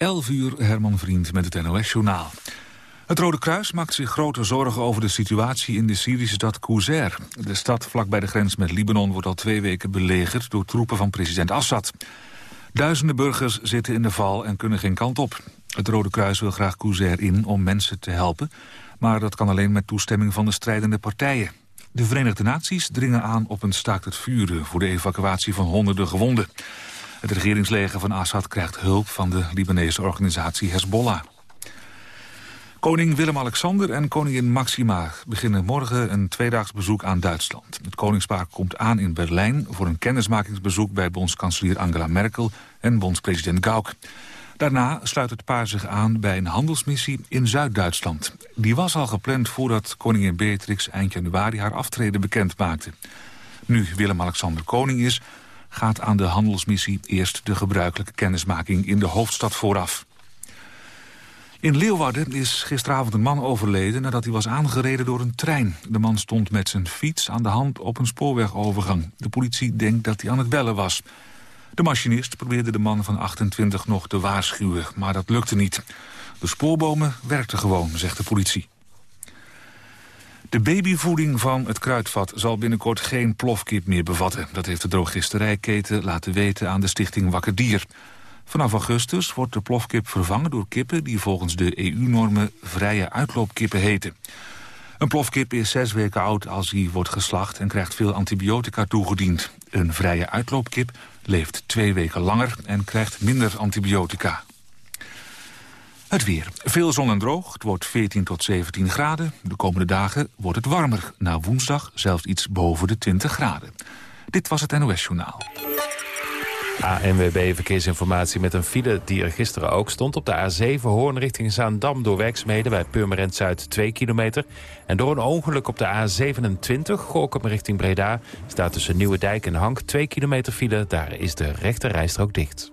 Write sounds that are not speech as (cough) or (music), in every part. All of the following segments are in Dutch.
11 uur, Herman Vriend met het NOS-journaal. Het Rode Kruis maakt zich grote zorgen over de situatie in de Syrische stad Kouzer. De stad vlakbij de grens met Libanon wordt al twee weken belegerd door troepen van president Assad. Duizenden burgers zitten in de val en kunnen geen kant op. Het Rode Kruis wil graag Kouzer in om mensen te helpen, maar dat kan alleen met toestemming van de strijdende partijen. De Verenigde Naties dringen aan op een staakt het vuren voor de evacuatie van honderden gewonden. Het regeringsleger van Assad krijgt hulp van de Libanese organisatie Hezbollah. Koning Willem-Alexander en koningin Maxima beginnen morgen een tweedaags bezoek aan Duitsland. Het koningspaar komt aan in Berlijn voor een kennismakingsbezoek bij bondskanselier Angela Merkel en bondspresident Gauck. Daarna sluit het paar zich aan bij een handelsmissie in Zuid-Duitsland. Die was al gepland voordat koningin Beatrix eind januari haar aftreden bekend maakte. Nu Willem-Alexander koning is, gaat aan de handelsmissie eerst de gebruikelijke kennismaking in de hoofdstad vooraf. In Leeuwarden is gisteravond een man overleden nadat hij was aangereden door een trein. De man stond met zijn fiets aan de hand op een spoorwegovergang. De politie denkt dat hij aan het bellen was. De machinist probeerde de man van 28 nog te waarschuwen, maar dat lukte niet. De spoorbomen werkten gewoon, zegt de politie. De babyvoeding van het kruidvat zal binnenkort geen plofkip meer bevatten. Dat heeft de drogisterijketen laten weten aan de stichting Wakker Dier. Vanaf augustus wordt de plofkip vervangen door kippen... die volgens de EU-normen vrije uitloopkippen heten. Een plofkip is zes weken oud als hij wordt geslacht... en krijgt veel antibiotica toegediend. Een vrije uitloopkip leeft twee weken langer en krijgt minder antibiotica. Het weer. Veel zon en droog. Het wordt 14 tot 17 graden. De komende dagen wordt het warmer. Na woensdag zelfs iets boven de 20 graden. Dit was het NOS Journaal. ANWB Verkeersinformatie met een file die er gisteren ook stond... op de A7 Hoorn richting Zaandam door werkzaamheden... bij Purmerend Zuid 2 kilometer. En door een ongeluk op de A27 Gorkum richting Breda... staat tussen Nieuwe Dijk en Hank 2 kilometer file. Daar is de rechte rijstrook dicht.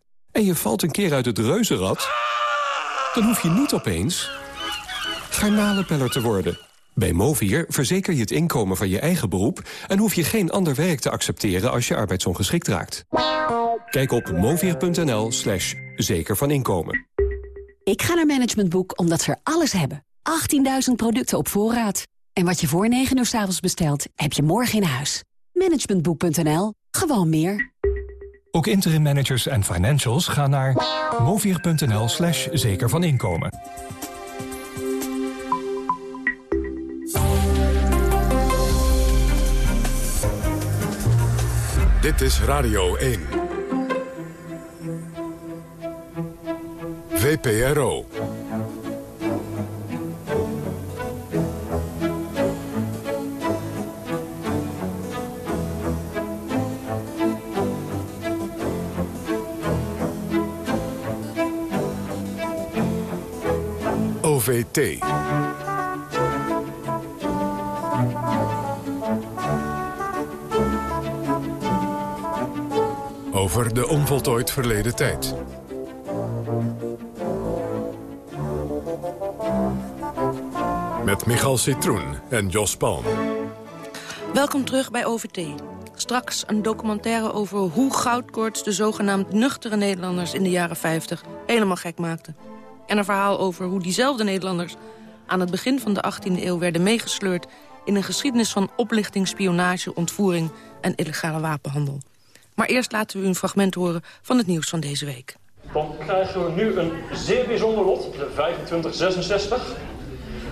en je valt een keer uit het reuzenrad... dan hoef je niet opeens garnalenpeller te worden. Bij Movier verzeker je het inkomen van je eigen beroep... en hoef je geen ander werk te accepteren als je arbeidsongeschikt raakt. Kijk op movier.nl slash zeker van inkomen. Ik ga naar Management Boek omdat ze er alles hebben. 18.000 producten op voorraad. En wat je voor 9 uur s avonds bestelt, heb je morgen in huis. Managementboek.nl. Gewoon meer. Ook interim managers en financials gaan naar movier.nl slash zeker van inkomen. Dit is Radio 1. VPRO. Over de onvoltooid verleden tijd. Met Michal Citroen en Jos Palm. Welkom terug bij OVT. Straks een documentaire over hoe goudkoorts de zogenaamd nuchtere Nederlanders in de jaren 50 helemaal gek maakte. En een verhaal over hoe diezelfde Nederlanders aan het begin van de 18e eeuw werden meegesleurd in een geschiedenis van oplichting, spionage, ontvoering en illegale wapenhandel. Maar eerst laten we u een fragment horen van het nieuws van deze week. Dan krijgen we nu een zeer bijzonder lot, de 2566.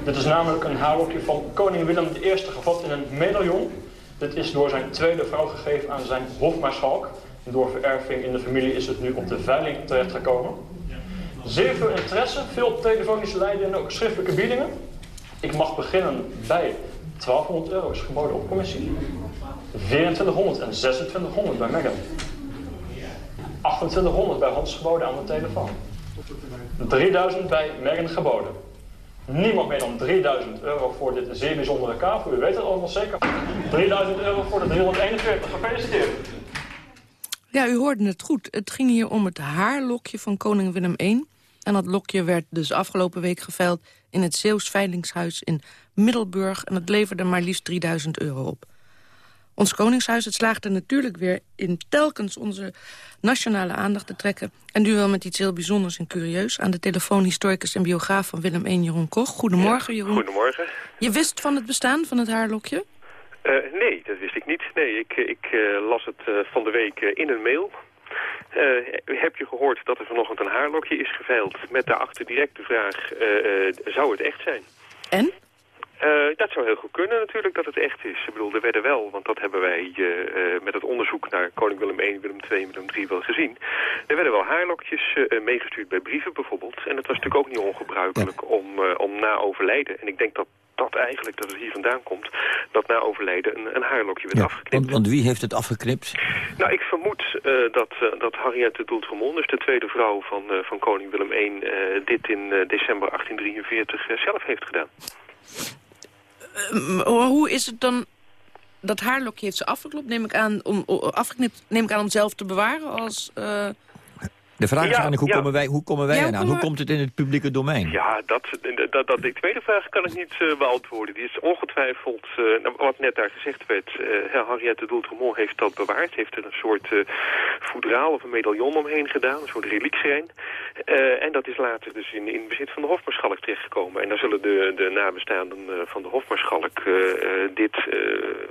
Dit is namelijk een haarlokje van koning Willem I gevat in een medaillon. Dit is door zijn tweede vrouw gegeven aan zijn hofmaarschalk. Door vererving in de familie is het nu op de veiling terechtgekomen. Zeer veel interesse, veel telefonische lijnen en ook schriftelijke biedingen. Ik mag beginnen bij 1200 euro geboden op commissie. 2400 en 2600 bij Megan. 2800 bij Hans geboden aan de telefoon. 3000 bij Megan geboden. Niemand meer dan 3000 euro voor dit zeer bijzondere kavel. U weet het allemaal zeker. 3000 euro voor de 341. Gefeliciteerd. Ja, u hoorde het goed. Het ging hier om het haarlokje van koning Willem I. En dat lokje werd dus afgelopen week geveild in het Zeeuws Veilingshuis in Middelburg. En het leverde maar liefst 3000 euro op. Ons Koningshuis het slaagde natuurlijk weer in telkens onze nationale aandacht te trekken. En nu wel met iets heel bijzonders en curieus. Aan de telefoon historicus en biograaf van Willem I, Jeroen Koch. Goedemorgen, Jeroen. Goedemorgen. Je wist van het bestaan van het haarlokje? Uh, nee, dat wist ik niet. Nee, ik, ik uh, las het uh, van de week in een mail. Heb je gehoord dat er vanochtend een haarlokje is geveild... met daarachter direct de vraag, zou het echt zijn? En? Uh, dat zou heel goed kunnen natuurlijk dat het echt is. Ik bedoel, er werden wel, want dat hebben wij uh, uh, met het onderzoek naar koning Willem I, Willem II en Willem III wel gezien. Er werden wel haarlokjes meegestuurd bij brieven bijvoorbeeld. En het was natuurlijk ook niet ongebruikelijk om, om na overlijden. En ik denk dat dat eigenlijk, dat het hier vandaan komt, dat na overlijden een, een haarlokje werd ja, afgeknipt. Want, want, wie heeft het afgeknipt? Nou, ik vermoed uh, dat, uh, dat Henriette d'Outremont, dus de tweede vrouw van, uh, van koning Willem I, dit in december 1843 zelf heeft gedaan. Uh, hoe is het dan... Dat haarlokje heeft ze afgeklopt, neem ik aan, om, afgeknipt, neem ik aan om zelf te bewaren als... Uh... De vraag is eigenlijk, hoe, komen wij, hoe komen wij ja, eraan? Hoe komt het in het publieke domein? Ja, dat, dat, dat, die tweede vraag kan ik niet uh, beantwoorden. Die is ongetwijfeld, uh, wat net daar gezegd werd... Uh, Henriette d'Outremont heeft dat bewaard. Heeft er een soort voedraal of een medaillon omheen gedaan. Een soort reliekschijn. en dat is later dus in, in bezit van de hofmaarschalk terechtgekomen. En daar zullen de, de nabestaanden van de hofmaarschalk... dit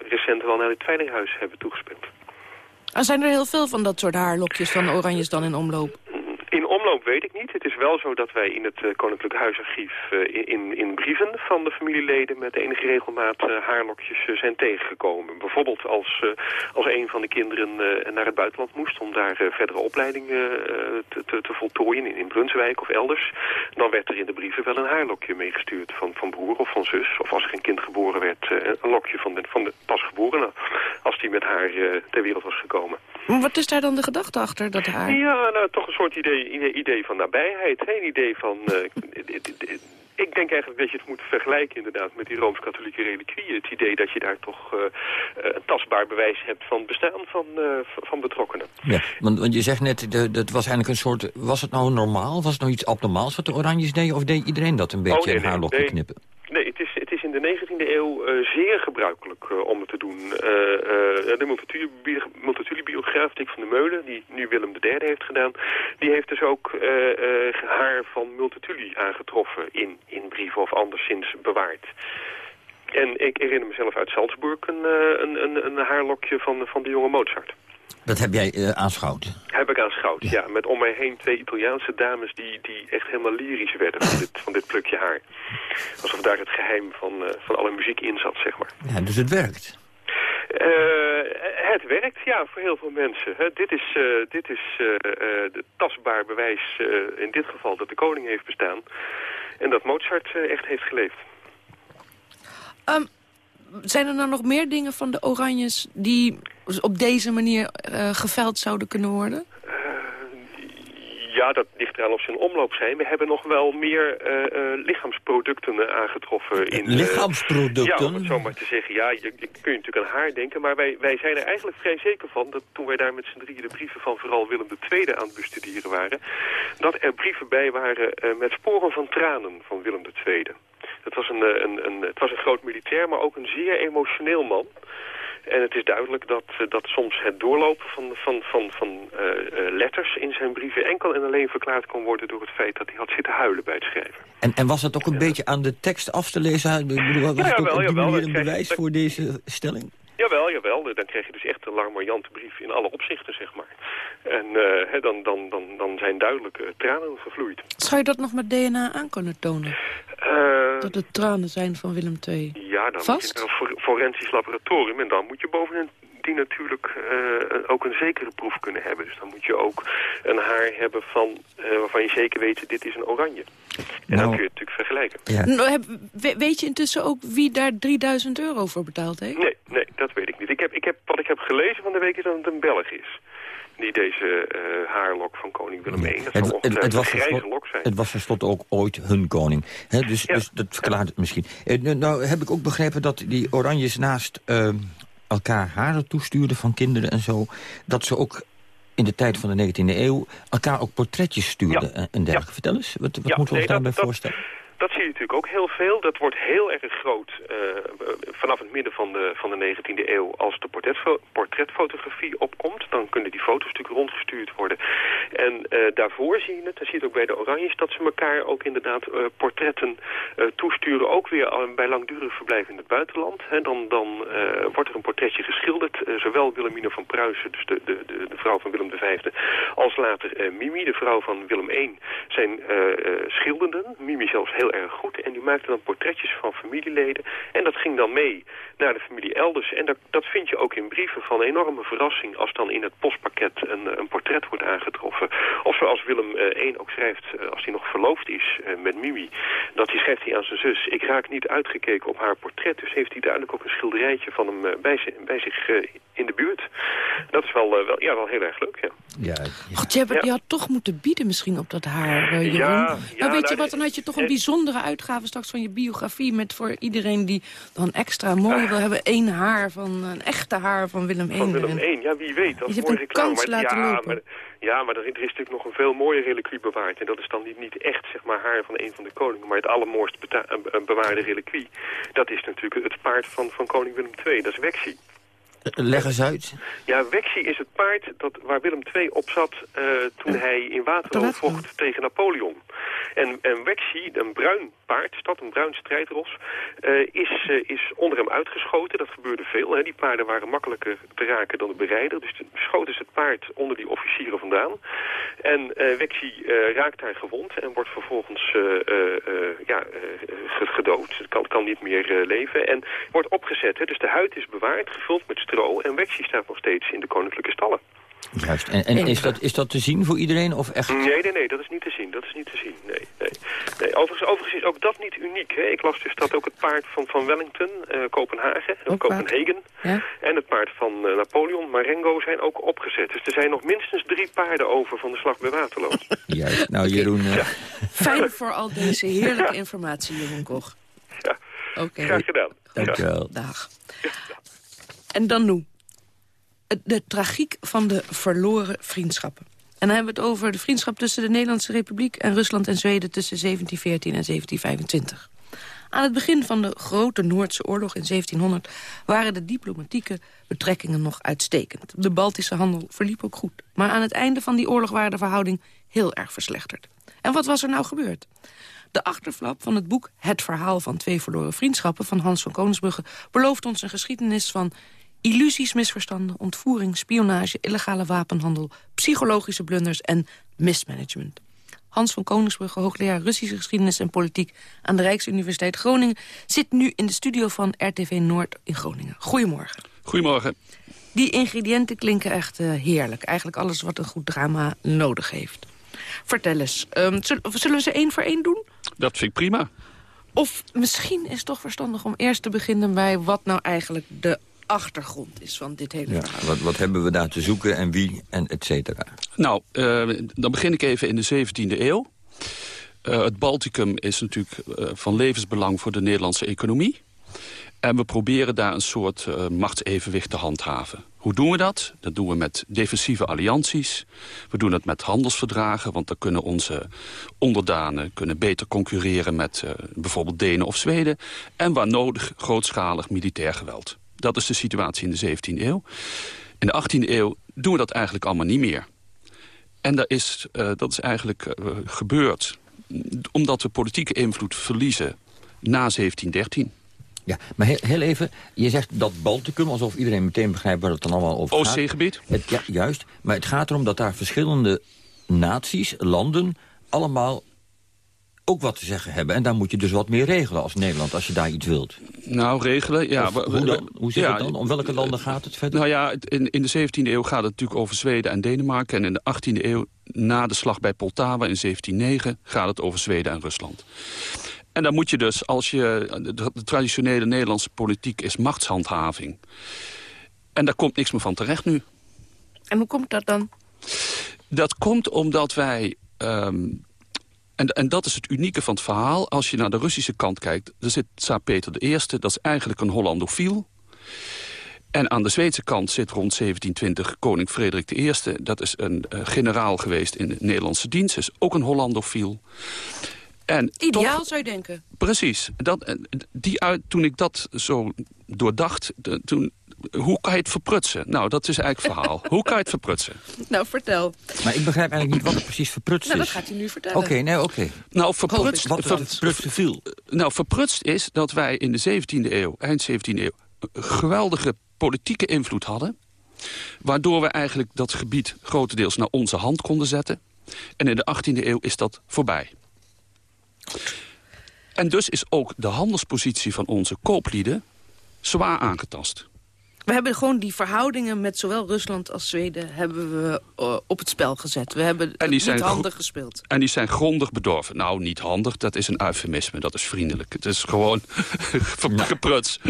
recent wel naar het veilinghuis hebben toegespeeld. Er zijn er heel veel van dat soort haarlokjes van oranjes dan in omloop? In omloop weet ik niet. Het is wel zo dat wij in het uh, Koninklijk Huisarchief uh, in, in brieven van de familieleden met enige regelmaat uh, haarlokjes zijn tegengekomen. Bijvoorbeeld als, als een van de kinderen naar het buitenland moest om daar verdere opleiding te, te, te, voltooien in, in Brunswijk of elders. Dan werd er in de brieven wel een haarlokje meegestuurd van, van broer of van zus. Of als er een kind geboren werd, een lokje van de, van de pasgeborene als die met haar ter wereld was gekomen. Maar wat is daar dan de gedachte achter, dat haar? Ja, nou, toch een soort idee, idee van nabijheid. Een idee van... (laughs) Uh, ik denk eigenlijk dat je het moet vergelijken inderdaad met die Rooms-Katholieke reliquieën. Het idee dat je daar toch uh, een tastbaar bewijs hebt van het bestaan van, uh, van betrokkenen. Ja, want, want je zegt net, de, dat was eigenlijk een soort... Was het nou normaal? Was het nou iets abnormaals wat de Oranjes deden? Of deed iedereen dat een beetje oh, nee, in haarlok nee, knippen? Nee, het is, het is in de 19e eeuw uh, zeer gebruikelijk uh, om het te doen. Uh, de multatuli-biograaf Dick van der Meulen, die nu Willem III heeft gedaan... die heeft dus ook haar van multatuli aangetroffen in, in brieven of anderszins bewaard. En ik herinner mezelf uit Salzburg een, een, een, een haarlokje van, van de jonge Mozart. Dat heb jij uh, aanschouwd? Heb ik aanschouwd, ja. ja. Met om mij heen twee Italiaanse dames die, die echt helemaal lyrisch werden van (coughs) dit, van dit plukje haar. Alsof daar het geheim van, uh, van alle muziek in zat, zeg maar. Ja, dus het werkt? Uh, het werkt, ja, voor heel veel mensen. Hè. Dit is, dit is de tastbaar bewijs in dit geval dat de koning heeft bestaan. En dat Mozart echt heeft geleefd. Um, zijn er nou nog meer dingen van de Oranjes die op deze manier uh, geveld zouden kunnen worden? Uh, ja, dat ligt eraan of ze in omloop zijn. We hebben nog wel meer uh, lichaamsproducten aangetroffen. In, lichaamsproducten? ja, om het zo maar te zeggen. Ja, je, je kun je natuurlijk aan haar denken. Maar wij, wij zijn er eigenlijk vrij zeker van... dat toen wij daar met z'n drieën de brieven van vooral Willem II aan het bestuderen waren... dat er brieven bij waren met sporen van tranen van Willem II. Het was een, eh, een, een, het was een groot militair, maar ook een zeer emotioneel man. En het is duidelijk dat, eh, dat soms het doorlopen van, van, van, van uh, letters in zijn brieven... enkel en alleen verklaard kon worden door het feit dat hij had zitten huilen bij het schrijven. En, en was dat ook een beetje aan de tekst af te lezen? Ik bedoel, was ja, het ook op die manier een bewijs voor deze stelling? Jawel, jawel. Dan krijg je dus echt een larmoyante brief in alle opzichten, zeg maar. En uh, dan, dan, dan, dan zijn duidelijke tranen gevloeid. Zou je dat nog met DNA aan kunnen tonen? Uh, dat het tranen zijn van Willem II? Ja, dan Vast? moet je naar een forensisch laboratorium. En dan moet je bovendien die natuurlijk uh, ook een zekere proef kunnen hebben. Dus dan moet je ook een haar hebben van, uh, waarvan je zeker weet, dit is een oranje. En nou, dan kun je het natuurlijk vergelijken. Ja. Nou, weet je intussen ook wie daar 3000 euro voor betaald heeft? Nee, nee, dat weet ik niet. Ik heb, ik heb, wat ik heb gelezen van de week is dat het een Belg is die deze uh, haarlok van koning Willem I. Dat het, het, het, was een grijze lok zijn. Het was tenslotte ook ooit hun koning. He, dus, ja. dus dat verklaart het misschien. Uh, nou heb ik ook begrepen dat die oranjes naast uh, elkaar haren toestuurden van kinderen en zo... dat ze ook in de tijd van de 19e eeuw elkaar ook portretjes stuurden ja. en dergelijke. Vertel eens, wat, wat moeten we ons daarbij dat, voorstellen? Dat zie je natuurlijk ook heel veel. Dat wordt heel erg groot uh, vanaf het midden van de, van de 19e eeuw. Als de portretfo portretfotografie opkomt, dan kunnen die foto's natuurlijk rondgestuurd worden. En uh, daarvoor zie je het, dan zie je het ook bij de Oranjes, dat ze elkaar ook inderdaad uh, portretten toesturen. Ook weer bij langdurig verblijf in het buitenland. He, dan dan wordt er een portretje geschilderd. zowel Wilhelmina van Pruisen, dus de, de, de, de vrouw van Willem V, als later Mimi, de vrouw van Willem I, zijn schilderden. Mimi zelfs heel erg goed. En die maakte dan portretjes van familieleden. En dat ging dan mee naar de familie elders. En dat, dat vind je ook in brieven van enorme verrassing... als dan in het postpakket een, een portret wordt aangetroffen. Of zoals Willem I ook schrijft, als hij nog verloofd is met Mimi... dat hij schrijft hij aan zijn zus... ik raak niet uitgekeken op haar portret. Dus heeft hij duidelijk ook een schilderijtje van hem bij, bij zich in de buurt. Dat is wel, wel, ja, wel heel erg leuk, ja. Ja, ja. God, je, hebt, je had toch moeten bieden misschien op dat haar, uh, Jeroen. Ja, ja, nou, weet je wat, dan had je toch een bijzondere uitgave straks van je biografie... met voor iedereen die dan extra mooi wil hebben... één haar van, een echte haar van Willem I. Van Willem I, ja, wie weet. Dat je hebt een reclame. kans maar, laten ja, lopen. Maar, ja, maar er is natuurlijk nog een veel mooier reliquie bewaard. En dat is dan niet, niet echt, zeg maar, haar van een van de koningen... maar het allermooist bewaarde reliquie. Dat is natuurlijk het paard van, van koning Willem II, dat is Wexie. Leg eens uit. Ja, Wexie is het paard dat, waar Willem II op zat uh, toen hij in Waterloo vocht tegen Napoleon. En, en Wexie, een bruin paard, stad, een bruin strijdros, uh, is, uh, is onder hem uitgeschoten. Dat gebeurde veel. Hè. Die paarden waren makkelijker te raken dan de berijder. Dus schoten ze het paard onder die officieren vandaan. En Wexie raakt daar gewond en wordt vervolgens ja, gedood. Het kan, kan niet meer leven. En wordt opgezet. Hè. Dus de huid is bewaard, gevuld met stro. En Wexie staat nog steeds in de koninklijke stallen. Juist. En, en is, dat, is dat te zien voor iedereen? Of echt? Nee, nee, nee, dat is niet te zien. Dat is niet te zien. Nee, nee. nee. Overigens, overigens is ook dat niet uniek. Hè. Ik las dus dat ook het paard van, van Wellington, uh, Kopenhagen, of Kopenhagen, ja? en het paard van uh, Napoleon, Marengo, zijn ook opgezet. Dus er zijn nog minstens drie paarden over van de slag bij Waterloo. (laughs) Juist. Nou, Jeroen... Uh... Ja. Fijn (laughs) voor al deze heerlijke informatie, Jeroen Koch. Ja, okay. graag gedaan. Dank je wel. En dan nu de tragiek van de verloren vriendschappen. En dan hebben we het over de vriendschap tussen de Nederlandse Republiek... en Rusland en Zweden tussen 1714 en 1725. Aan het begin van de grote Noordse oorlog in 1700... waren de diplomatieke betrekkingen nog uitstekend. De Baltische handel verliep ook goed. Maar aan het einde van die oorlog waren de verhouding heel erg verslechterd. En wat was er nou gebeurd? De achterflap van het boek Het Verhaal van Twee Verloren Vriendschappen... van Hans van Koningsbrugge belooft ons een geschiedenis van illusies, misverstanden, ontvoering, spionage, illegale wapenhandel, psychologische blunders en mismanagement. Hans van Koningsbrugge, hoogleraar Russische geschiedenis en politiek aan de Rijksuniversiteit Groningen, zit nu in de studio van RTV Noord in Groningen. Goedemorgen. Goedemorgen. Die ingrediënten klinken echt uh, heerlijk. Eigenlijk alles wat een goed drama nodig heeft. Vertel eens, um, zullen we ze één voor één doen? Dat vind ik prima. Of misschien is het toch verstandig om eerst te beginnen bij wat nou eigenlijk de achtergrond is van dit hele ja, verhaal. Wat, wat hebben we daar te zoeken en wie en et cetera? Nou, uh, dan begin ik even in de 17e eeuw. Uh, het Balticum is natuurlijk uh, van levensbelang voor de Nederlandse economie. En we proberen daar een soort machtsevenwicht te handhaven. Hoe doen we dat? Dat doen we met defensieve allianties. We doen het met handelsverdragen, want dan kunnen onze onderdanen kunnen beter concurreren met bijvoorbeeld Denen of Zweden. En waar nodig grootschalig militair geweld. Dat is de situatie in de 17e eeuw. In de 18e eeuw doen we dat eigenlijk allemaal niet meer. En dat is, uh, dat is eigenlijk uh, gebeurd omdat we politieke invloed verliezen na 1713. Ja, maar heel, heel, even, je zegt dat Balticum, alsof iedereen meteen begrijpt waar het dan allemaal over gaat. Oostzeegebied? Ja, juist, maar het gaat erom dat daar verschillende naties, landen, allemaal ook wat te zeggen hebben. En daar moet je dus wat meer regelen als Nederland, als je daar iets wilt. Nou, regelen, ja. hoe, dan? hoe zit het dan? Om welke landen gaat het verder? Nou ja, in, in de 17e eeuw gaat het natuurlijk over Zweden en Denemarken. En in de 18e eeuw, na de slag bij Poltava in 1709, gaat het over Zweden en Rusland. En dan moet je dus, als je... De, de traditionele Nederlandse politiek is machtshandhaving. En daar komt niks meer van terecht nu. En hoe komt dat dan? Dat komt omdat wij... Um, en, en dat is het unieke van het verhaal. Als je naar de Russische kant kijkt, er zit Tsaar Peter I, dat is eigenlijk een Hollandofiel. En aan de Zweedse kant zit rond 1720 koning Frederik I. Dat is een uh, generaal geweest in de Nederlandse dienst, is ook een Hollandofiel. En Ideaal toch, zou je denken. Precies. Dat, die uit, toen ik dat zo doordacht, de, toen, hoe kan je het verprutsen? Nou, dat is eigenlijk het verhaal. hoe kan je het verprutsen? (laughs) Nou, vertel. Maar ik begrijp eigenlijk niet wat er precies verprutst nou, is. dat gaat hij nu vertellen. Oké, okay, nee, oké. Okay. Nou, verprutst, wat verprutst viel? Nou, verprutst is dat wij in de 17e eeuw, eind 17e eeuw... geweldige politieke invloed hadden... waardoor we eigenlijk dat gebied grotendeels naar onze hand konden zetten. En in de 18e eeuw is dat voorbij. En dus is ook de handelspositie van onze kooplieden zwaar aangetast. We hebben gewoon die verhoudingen met zowel Rusland als Zweden hebben we uh, op het spel gezet. We hebben en die niet handig gespeeld. En die zijn grondig bedorven. Nou, niet handig, dat is een eufemisme, dat is vriendelijk. Het is gewoon (laughs) gepruts. (laughs)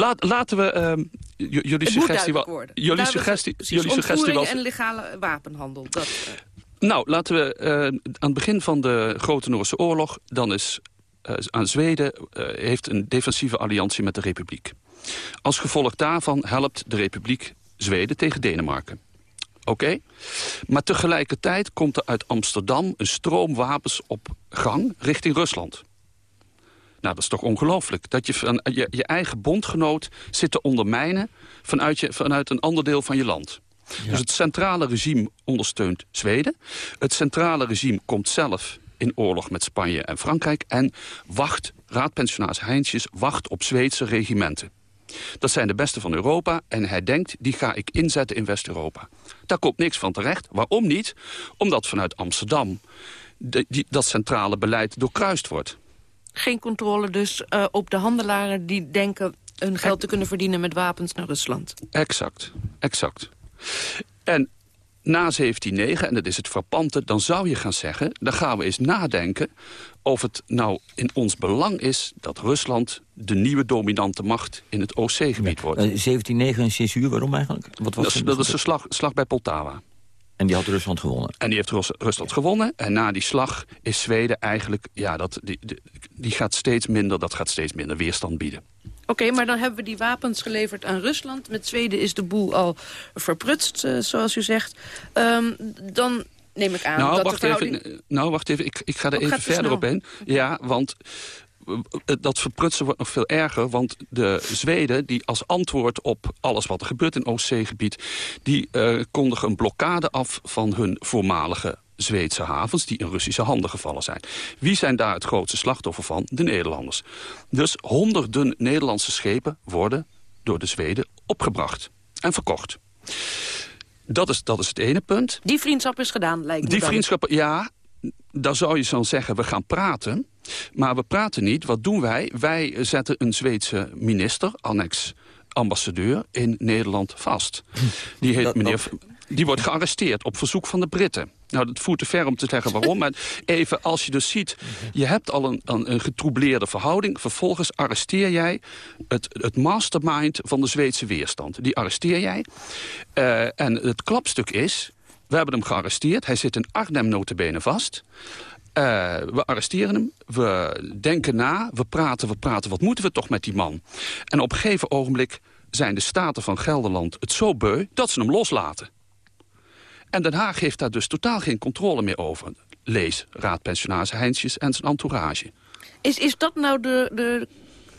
Laat, laten we... Uh, jullie suggestie, wel, jullie suggestie, jullie suggestie was... en legale wapenhandel. Dat, uh. Nou, laten we uh, aan het begin van de Grote Noorse Oorlog... dan is uh, aan Zweden uh, heeft een defensieve alliantie met de Republiek. Als gevolg daarvan helpt de Republiek Zweden tegen Denemarken. Oké? Okay? Maar tegelijkertijd komt er uit Amsterdam een stroom wapens op gang richting Rusland. Nou, dat is toch ongelooflijk. Dat je, van, je je eigen bondgenoot zit te ondermijnen vanuit, je, vanuit een ander deel van je land. Ja. Dus het centrale regime ondersteunt Zweden. Het centrale regime komt zelf in oorlog met Spanje en Frankrijk... en wacht, raadpensionaris Heintjes, wacht op Zweedse regimenten. Dat zijn de beste van Europa en hij denkt, die ga ik inzetten in West-Europa. Daar komt niks van terecht. Waarom niet? Omdat vanuit Amsterdam de, die, dat centrale beleid doorkruist wordt. Geen controle dus uh, op de handelaren die denken hun geld te kunnen verdienen met wapens naar Rusland. Exact, exact. En na 1709, en dat is het frappante, dan zou je gaan zeggen... dan gaan we eens nadenken of het nou in ons belang is... dat Rusland de nieuwe dominante macht in het Oostzeegebied wordt. 1709 en 6 uur, waarom eigenlijk? Wat was dat, dat is de slag, slag bij Poltava. En die had Rusland gewonnen? En die heeft Rus Rusland gewonnen. En na die slag is Zweden eigenlijk... ja, dat, die, die, die gaat steeds minder, dat gaat steeds minder weerstand bieden. Oké, okay, maar dan hebben we die wapens geleverd aan Rusland. Met Zweden is de boel al verprutst, uh, zoals u zegt. Um, dan neem ik aan nou, dat wacht de verhouding... even, nou, wacht even, ik, ik ga er oh, even verder op in. Ja, want dat verprutsen wordt nog veel erger. Want de Zweden, die als antwoord op alles wat er gebeurt in Oostzeegebied... die uh, kondigen een blokkade af van hun voormalige Zweedse havens die in Russische handen gevallen zijn. Wie zijn daar het grootste slachtoffer van? De Nederlanders. Dus honderden Nederlandse schepen worden door de Zweden opgebracht en verkocht. Dat is, dat is het ene punt. Die vriendschap is gedaan, lijkt me Die vriendschap, ja, daar zou je dan zeggen, we gaan praten. Maar we praten niet. Wat doen wij? Wij zetten een Zweedse minister, annex ambassadeur, in Nederland vast. Die heet meneer... Die wordt gearresteerd op verzoek van de Britten. Nou, dat voert te ver om te zeggen waarom. Maar even, als je dus ziet, je hebt al een, een, getroubleerde verhouding. Vervolgens arresteer jij het, het mastermind van de Zweedse weerstand. Die arresteer jij. Uh, en het klapstuk is, we hebben hem gearresteerd. Hij zit in Arnhem notabene vast. Uh, we arresteren hem, we denken na, we praten, we praten. Wat moeten we toch met die man? En op een gegeven ogenblik zijn de staten van Gelderland het zo beu... dat ze hem loslaten. En Den Haag heeft daar dus totaal geen controle meer over. Lees raadpensionaris Heinsjes en zijn entourage. Is, is dat nou de, de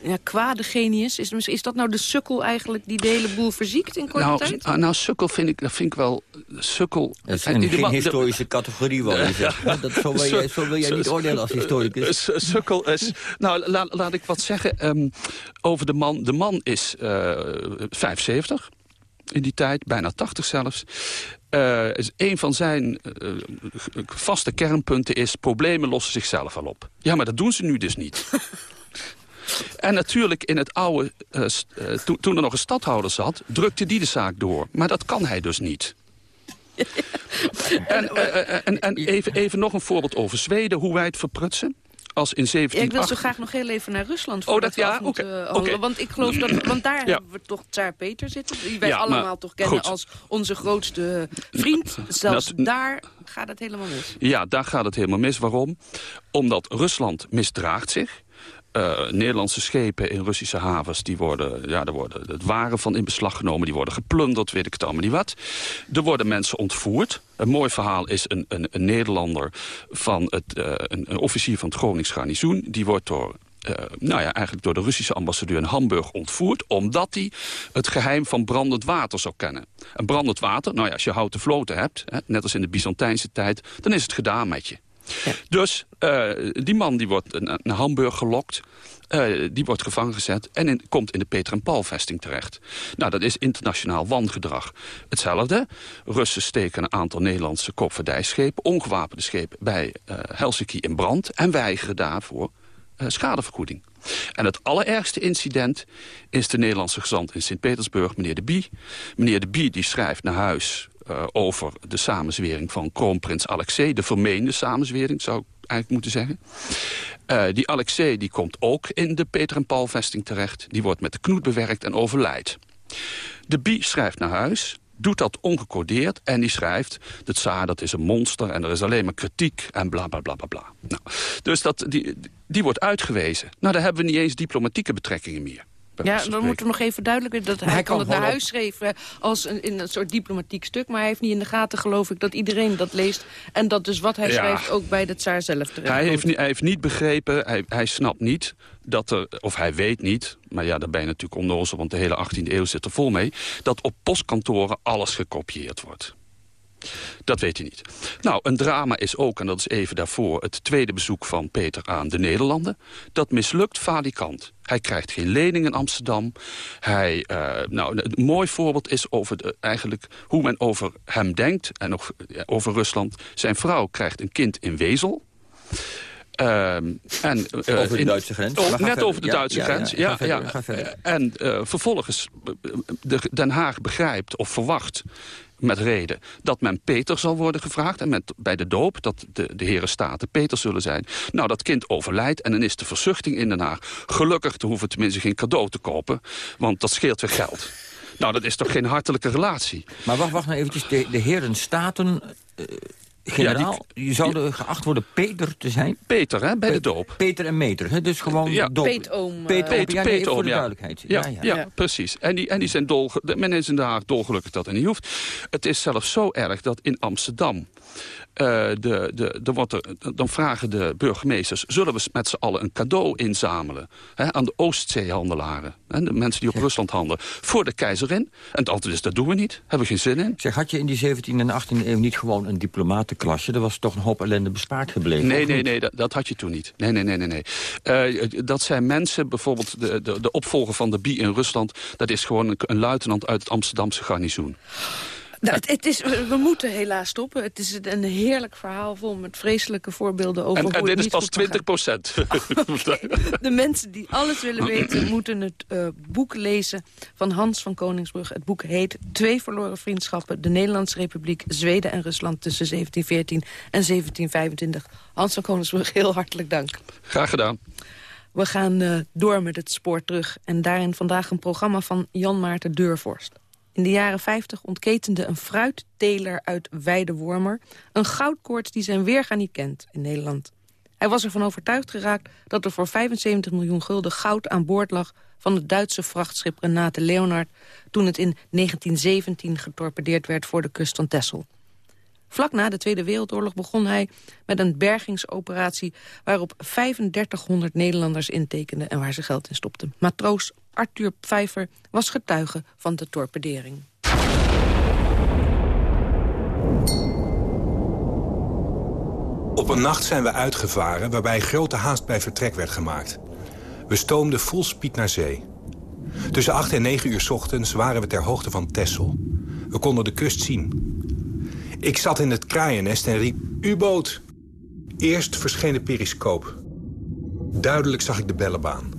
ja, kwade genius? Is, is dat nou de sukkel eigenlijk die de hele boel verziekt in korte nou, tijd? Nou, sukkel vind ik, dat vind ik wel sukkel... Dat is een, geen historische categorie, zegt. Dat, zo, wil jij, zo wil jij niet oordelen als historicus. Sukkel is... Nou, laat, laat ik wat zeggen um, over de man. De man is uh, 75 in die tijd, bijna 80 zelfs. Uh, een van zijn uh, vaste kernpunten is... problemen lossen zichzelf al op. Ja, maar dat doen ze nu dus niet. (laughs) en natuurlijk in het oude... Uh, to, toen er nog een stadhouder zat, drukte die de zaak door. Maar dat kan hij dus niet. (laughs) en, en, en even, even nog een voorbeeld over Zweden, hoe wij het verprutsen als in 17... ik wil zo graag nog heel even naar Rusland oh, dat, ja, oké. Okay, Want ik geloof dat... Want daar (clears throat) hebben we toch Tsaar Peter zitten. Die wij allemaal toch kennen als onze grootste vriend. Zelfs daar gaat het helemaal mis. Ja, daar gaat het helemaal mis. Waarom? Omdat Rusland misdraagt zich. Uh, Nederlandse schepen in Russische havens... die worden, ja, er worden het waren van in beslag genomen. Die worden geplunderd, weet ik het allemaal niet wat. Er worden mensen ontvoerd. Een mooi verhaal is een, een, een Nederlander... van het, uh, een, officier van het Gronings garnizoen. Die wordt door uh, nou ja, eigenlijk door de Russische ambassadeur in Hamburg ontvoerd... omdat hij het geheim van brandend water zou kennen. En brandend water, nou ja, als je houten vloten hebt... Hè, net als in de Byzantijnse tijd, dan is het gedaan met je. Dus uh, die man die wordt naar Hamburg gelokt. Uh, die wordt gevangen gezet en komt in de Peter en Paul vesting terecht. Nou, dat is internationaal wangedrag. Hetzelfde, Russen steken een aantal Nederlandse koopvaardijschepen... ongewapende schepen bij uh, Helsinki in brand... en weigeren daarvoor schadevergoeding. En het allerergste incident is de Nederlandse gezant in Sint-Petersburg, meneer De Bie. Meneer De Bie die schrijft naar huis uh, over de samenzwering van kroonprins Alexei. De vermeende samenzwering, zou ik eigenlijk moeten zeggen. Uh, die Alexei die komt ook in de Peter en Paul vesting terecht. Die wordt met de knoet bewerkt en overlijdt. De Bie schrijft naar huis, doet dat ongecodeerd en die schrijft... de tsaar dat is een monster en er is alleen maar kritiek en bla bla bla bla bla. Nou, dus dat, die, die wordt uitgewezen. Nou, daar hebben we niet eens diplomatieke betrekkingen meer. Ja, dan moeten we nog even duidelijk dat hij, kan het naar huis schrijven als een, in een soort diplomatiek stuk. Maar hij heeft niet in de gaten, geloof ik, dat iedereen dat leest. En dat dus wat hij schrijft ook bij de tsaar zelf terecht hij heeft, niet, hij heeft niet begrepen, hij, hij snapt niet dat er, of hij weet niet, maar ja, daar ben je natuurlijk onnozel, want de hele 18e eeuw zit er vol mee, dat op postkantoren alles gekopieerd wordt. Dat weet hij niet. Nou, een drama is ook, en dat is even daarvoor... het tweede bezoek van Peter aan de Nederlanden. Dat mislukt valikant. Hij krijgt geen lening in Amsterdam. Hij, uh, nou, een mooi voorbeeld is over de, eigenlijk hoe men over hem denkt... en nog, over Rusland. Zijn vrouw krijgt een kind in Wezel... Uh, en, uh, over de Duitse grens? Oh, net over de Duitse grens, ja. ja, ja, En uh, vervolgens de, Den Haag begrijpt of verwacht met reden dat men Peter zal worden gevraagd... en met, bij de doop dat de, de heren staten Peter zullen zijn. Nou, dat kind overlijdt en dan is de verzuchting in Den gelukkig te hoeven tenminste geen cadeau te kopen, want dat scheelt weer geld. Nou, dat is toch geen hartelijke relatie. Maar wacht, wacht nou eventjes. De, de heren staten... Uh, generaal, ja, die, zouden geacht worden Peter te zijn? Peter, hè, bij de doop. Peter en meter, hè? dus gewoon ja. doop. Peetoom. Peetoom, uh, ja, nee, voor de duidelijkheid. Ja, ja, ja, precies. En die, en die zijn dol, men is in de Haag dolgelukkig dat er niet hoeft. Het is zelfs zo erg dat in Amsterdam de, de, de er, dan vragen de burgemeesters... zullen we met z'n allen een cadeau inzamelen hè, aan de Oostzeehandelaren? Hè, de mensen die op Rusland handelen. Voor de keizerin. En het antwoord is, dat doen we niet. Hebben we geen zin in. Zeg, had je in die 17e en 18e eeuw niet gewoon een diplomatenklasje? Er was toch een hoop ellende bespaard gebleven? Nee, nee, nee, dat, dat, had je toen niet. Nee, nee, nee, nee. nee. Uh, dat zijn mensen, bijvoorbeeld de, de, de opvolger van de Bie in Rusland... dat is gewoon een, een luitenant uit het Amsterdamse garnizoen. Nou, het, is, we moeten helaas stoppen. Het is een heerlijk verhaal vol met vreselijke voorbeelden over en, en dit is pas 20 procent. (laughs) De mensen die alles willen (clears throat) weten moeten het uh, boek lezen van Hans van Koningsbrug. Het boek heet Twee verloren vriendschappen. De Nederlandse Republiek, Zweden en Rusland tussen 1714 en 1725. Hans van Koningsbrug, heel hartelijk dank. Graag gedaan. We gaan uh, door met het spoor terug. En daarin vandaag een programma van Jan Maarten Deurvorst. In de jaren 50 ontketende een fruitteler uit Weidewormer... een goudkoorts die zijn weerga niet kent in Nederland. Hij was ervan overtuigd geraakt dat er voor 75 miljoen gulden goud aan boord lag... van het Duitse vrachtschip Renate Leonard... toen het in 1917 getorpedeerd werd voor de kust van Texel. Vlak na de Tweede Wereldoorlog begon hij met een bergingsoperatie... waarop 3500 Nederlanders intekenden en waar ze geld in stopten. Matroos Arthur Pfeiffer was getuige van de torpedering. Op een nacht zijn we uitgevaren waarbij grote haast bij vertrek werd gemaakt. We stoomden full speed naar zee. Tussen 8 en 9 uur ochtends waren we ter hoogte van Texel. We konden de kust zien. Ik zat in het kraaiennest en riep, U-boot! Eerst verscheen de periscoop. Duidelijk zag ik de bellenbaan.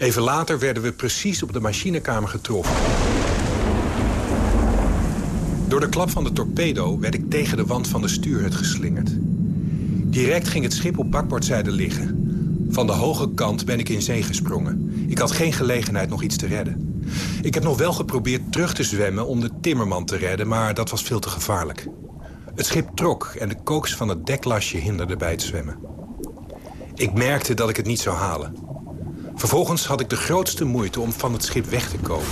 Even later werden we precies op de machinekamer getroffen. Door de klap van de torpedo werd ik tegen de wand van de stuurhut geslingerd. Direct ging het schip op bakboordzijde liggen. Van de hoge kant ben ik in zee gesprongen. Ik had geen gelegenheid nog iets te redden. Ik heb nog wel geprobeerd terug te zwemmen om de timmerman te redden... maar dat was veel te gevaarlijk. Het schip trok en de kooks van het deklasje hinderden bij het zwemmen. Ik merkte dat ik het niet zou halen. Vervolgens had ik de grootste moeite om van het schip weg te komen.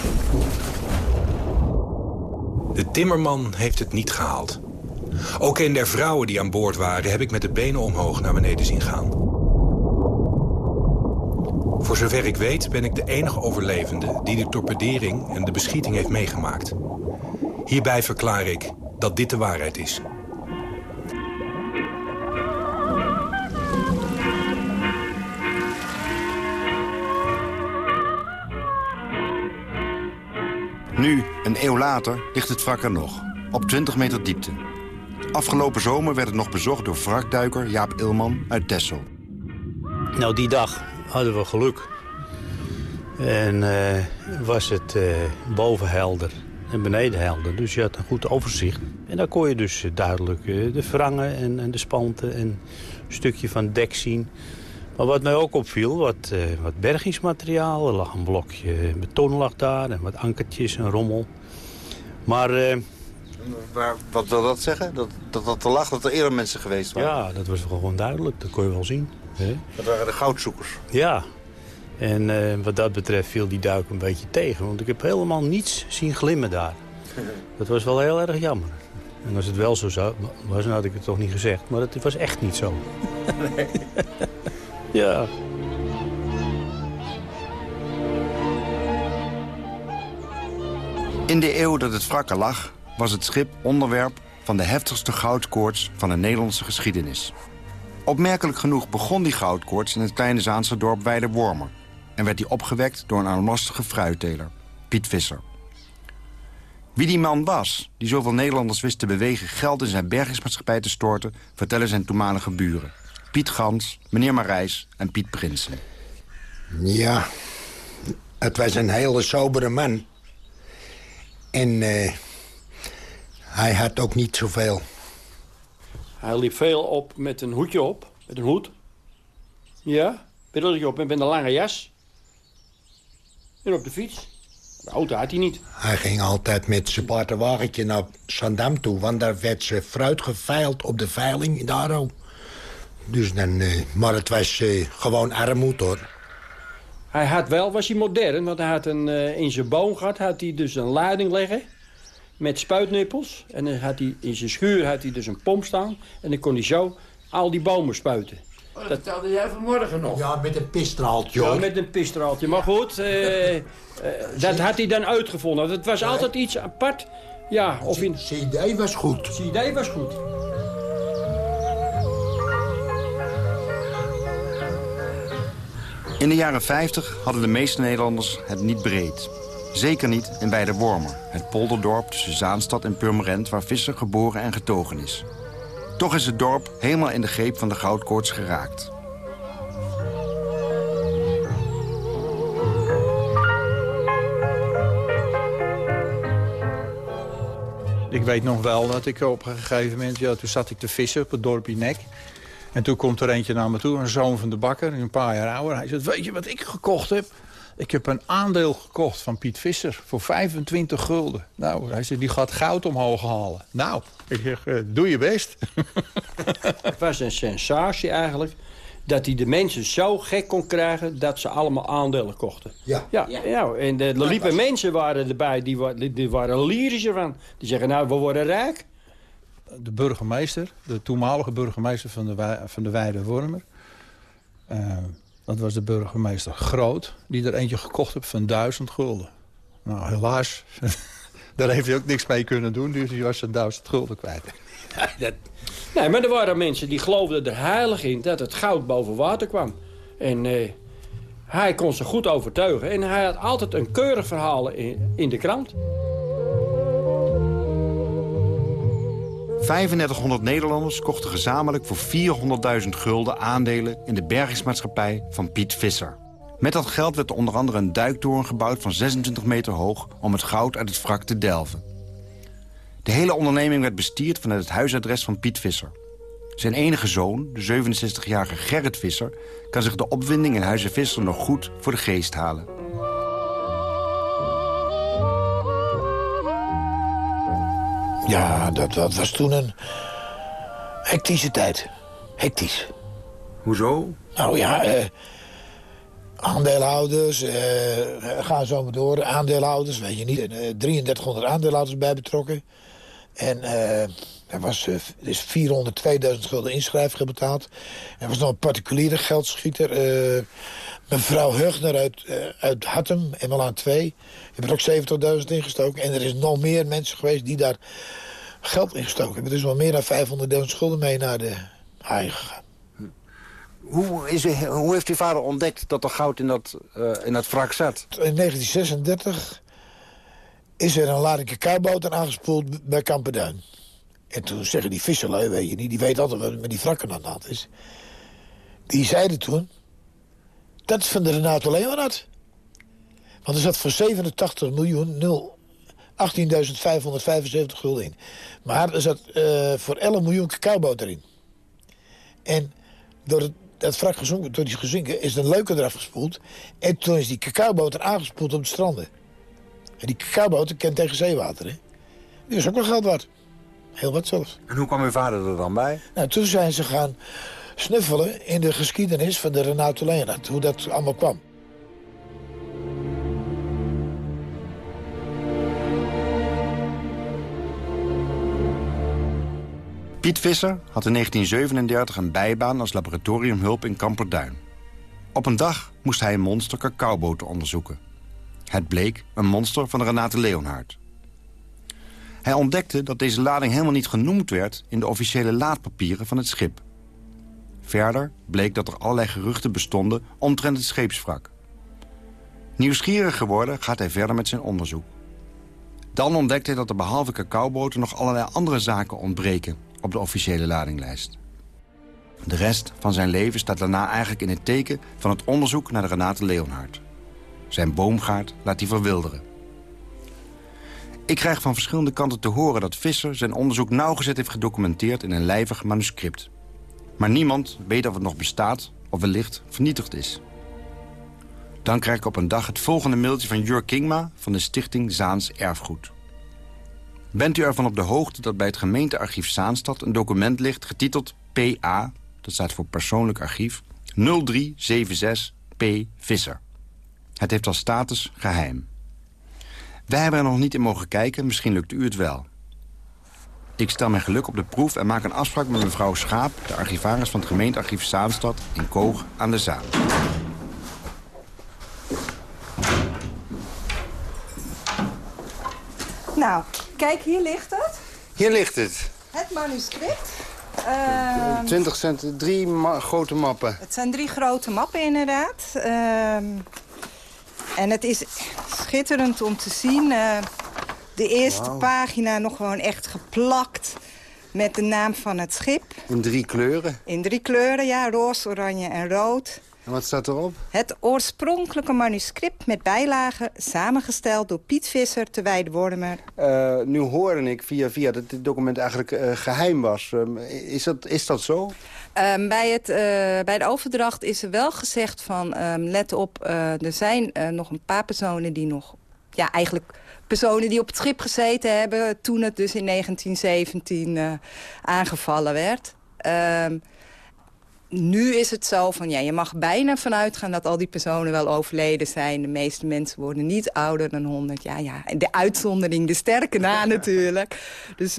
De timmerman heeft het niet gehaald. Ook een der vrouwen die aan boord waren... heb ik met de benen omhoog naar beneden zien gaan. Voor zover ik weet ben ik de enige overlevende... die de torpedering en de beschieting heeft meegemaakt. Hierbij verklaar ik dat dit de waarheid is. Nu, een eeuw later, ligt het wrak er nog. Op 20 meter diepte. Afgelopen zomer werd het nog bezocht door wrakduiker Jaap Ilman uit Texel. Nou, die dag hadden we geluk. En uh, was het uh, boven helder en beneden helder. Dus je had een goed overzicht. En dan kon je dus duidelijk uh, de wrangen en, en, de spanten en een stukje van dek zien. Maar wat mij ook opviel, wat, uh, wat bergingsmateriaal. Er lag een blokje beton lag daar en wat ankertjes en rommel. Maar... Uh, Waar, wat wil dat zeggen? Dat, dat dat er lag, dat er eerder mensen geweest waren? Ja, dat was gewoon duidelijk. Dat kon je wel zien. Hè? Dat waren de goudzoekers? Ja. En uh, wat dat betreft viel die duik een beetje tegen. Want ik heb helemaal niets zien glimmen daar. (laughs) Dat was wel heel erg jammer. En als het wel zo zou, was, dan had ik het toch niet gezegd. Maar het was echt niet zo. (laughs) Nee. Ja. In de eeuw dat het wrak er lag, was het schip onderwerp van de heftigste goudkoorts van de Nederlandse geschiedenis. Opmerkelijk genoeg begon die goudkoorts in het kleine Zaanse dorp Weidewormer... en werd die opgewekt door een armlastige fruitteler, Piet Visser. Wie die man was, die zoveel Nederlanders wist te bewegen... geld in zijn bergingsmaatschappij te storten, vertellen zijn toenmalige buren. Piet Gans, meneer Marijs en Piet Prinsen. Ja, het was een hele sobere man. En uh, hij had ook niet zoveel. Hij liep veel op met een hoedje op, met een hoed. Ja, brilletje op met een lange jas. En op de fiets. De auto had hij niet. Hij ging altijd met zijn paardenwagentje naar Sandam toe... want daar werd ze fruit geveild op de veiling in de Aro. Dus dan, uh, maar het was uh, gewoon armoed, hoor. Hij had wel, was hij modern, want hij had een, uh, in zijn boom gehad... had hij dus een lading leggen met spuitnippels. En dan had hij, in zijn schuur had hij dus een pomp staan. En dan kon hij zo al die bomen spuiten. Oh, dat vertelde jij vanmorgen nog. Ja, met een pistraaltje, Ja, met een pistraaltje. Maar goed, uh, uh, (laughs) dat had hij dan uitgevonden. Het was altijd iets apart. Ja, of in... Idee was goed. Idee was goed. In de jaren 50 hadden de meeste Nederlanders het niet breed. Zeker niet in Weidewormer, het polderdorp tussen Zaanstad en Purmerend... waar Visser geboren en getogen is. Toch is het dorp helemaal in de greep van de goudkoorts geraakt. Ik weet nog wel dat ik op een gegeven moment... Toen zat ik te vissen op het dorpje Nek. En toen komt er eentje naar me toe, een zoon van de bakker, een paar jaar ouder. Hij zegt, weet je wat ik gekocht heb? Ik heb een aandeel gekocht van Piet Visser voor 25 gulden. Nou, hij zegt, die gaat goud omhoog halen. Nou, ik zeg, uh, doe je best. (laughs) Het was een sensatie eigenlijk dat hij de mensen zo gek kon krijgen... dat ze allemaal aandelen kochten. Ja. Ja, ja. ja en de, er liepen mensen waren erbij, die, die waren lyrisch ervan. Die zeggen, nou, we worden rijk. De burgemeester, de toenmalige burgemeester van de, van de Weide Wormer... Uh, dat was de burgemeester Groot, die er eentje gekocht heeft van duizend gulden. Nou, helaas, (laughs) Daar heeft hij ook niks mee kunnen doen, dus hij was zijn duizend gulden kwijt. (laughs) Nee, maar er waren mensen die geloofden er heilig in dat het goud boven water kwam. En uh, hij kon ze goed overtuigen. En hij had altijd een keurig verhaal in, in de krant. 3500 Nederlanders kochten gezamenlijk voor 400.000 gulden aandelen in de bergingsmaatschappij van Piet Visser. Met dat geld werd er onder andere een duiktoren gebouwd van 26 meter hoog om het goud uit het wrak te delven. De hele onderneming werd bestierd vanuit het huisadres van Piet Visser. Zijn enige zoon, de 67-jarige Gerrit Visser... kan zich de opwinding in Huizen Visser nog goed voor de geest halen. Ja, dat, dat was toen een hectische tijd. Hectisch. Hoezo? Nou ja, eh, aandeelhouders, eh, gaan zo maar door. Aandeelhouders, weet je niet. Eh, 3300 aandeelhouders bij betrokken. En eh, er was uh, is 402.000 gulden inschrijving betaald. Er was nog een particuliere geldschieter. Mevrouw Hugner uit, uh, uit Hattem, aan 2. Heeft er ook 70.000 ingestoken. En er is nog meer mensen geweest die daar geld ingestoken hebben. Er is wel meer dan 500.000 schulden mee naar de haai gegaan. Hoe, is, hoe heeft uw vader ontdekt dat er goud in dat, in dat wrak zat? In 1936 is er een lading cacaoboter aangespoeld bij Kamperduin. En toen zeggen die visserlui, weet je niet, die weten altijd wat met die wrakken aan de hand is. Die zeiden toen, dat is van de Renato Leonard. Want er zat voor 87 miljoen 18.575 gulden in. Maar er zat uh, voor 11 miljoen cacaoboter in. En door het, dat wrak gezonken, door die gezonken is een leuke eraf gespoeld. En toen is die cacaoboter aangespoeld op de stranden. En die cacaoboter kent tegen zeewater, hè. Die is ook wel geld waard. Heel wat zelfs. En hoe kwam uw vader er dan bij? Nou, toen zijn ze gaan snuffelen in de geschiedenis van de Renato Leonard. Hoe dat allemaal kwam. Piet Visser had in 1937 een bijbaan als laboratoriumhulp in Kamperduin. Op een dag moest hij een monster cacaoboter onderzoeken. Het bleek een monster van Renate Leonhard. Hij ontdekte dat deze lading helemaal niet genoemd werd... in de officiële laadpapieren van het schip. Verder bleek dat er allerlei geruchten bestonden omtrent het scheepswrak. Nieuwsgierig geworden gaat hij verder met zijn onderzoek. Dan ontdekt hij dat er behalve cacaoboten nog allerlei andere zaken ontbreken op de officiële ladinglijst. De rest van zijn leven staat daarna eigenlijk in het teken van het onderzoek naar de Renate Leonhard. Zijn boomgaard laat hij verwilderen. Ik krijg van verschillende kanten te horen dat Visser zijn onderzoek nauwgezet heeft gedocumenteerd in een lijvig manuscript. Maar niemand weet of het nog bestaat of wellicht vernietigd is. Dan krijg ik op een dag het volgende mailtje van Jur Kingma van de stichting Zaans Erfgoed. Bent u ervan op de hoogte dat bij het gemeentearchief Zaanstad een document ligt getiteld PA, dat staat voor persoonlijk archief, 0376 P. Visser. Het heeft als status geheim. Wij hebben er nog niet in mogen kijken, misschien lukt u het wel. Ik stel mijn geluk op de proef en maak een afspraak met mevrouw Schaap... de archivaris van het gemeentearchief Zaanstad in Koog aan de Zaan. Nou, kijk, hier ligt het. Hier ligt het. Het manuscript. Uh, 20 cent, drie grote mappen. Het zijn drie grote mappen, inderdaad. Uh, en het is schitterend om te zien. Uh, de eerste pagina nog gewoon echt geplakt met de naam van het schip. In drie kleuren? In drie kleuren, ja. Roze, oranje en rood. En wat staat erop? Het oorspronkelijke manuscript met bijlagen... samengesteld door Piet Visser te Weidewormer. Uh, nu hoorde ik via via dat dit document eigenlijk uh, geheim was. Um, is, dat, is dat zo? Um, bij, het, uh, bij de overdracht is er wel gezegd van... Um, let op, er zijn nog een paar personen die nog... ja, eigenlijk personen die op het schip gezeten hebben... toen het dus in 1917 aangevallen werd nu is het zo van, ja, je mag bijna vanuit gaan dat al die personen wel overleden zijn. De meeste mensen worden niet ouder dan 100 jaar. Ja, de uitzondering, de sterke na (laughs) natuurlijk. Dus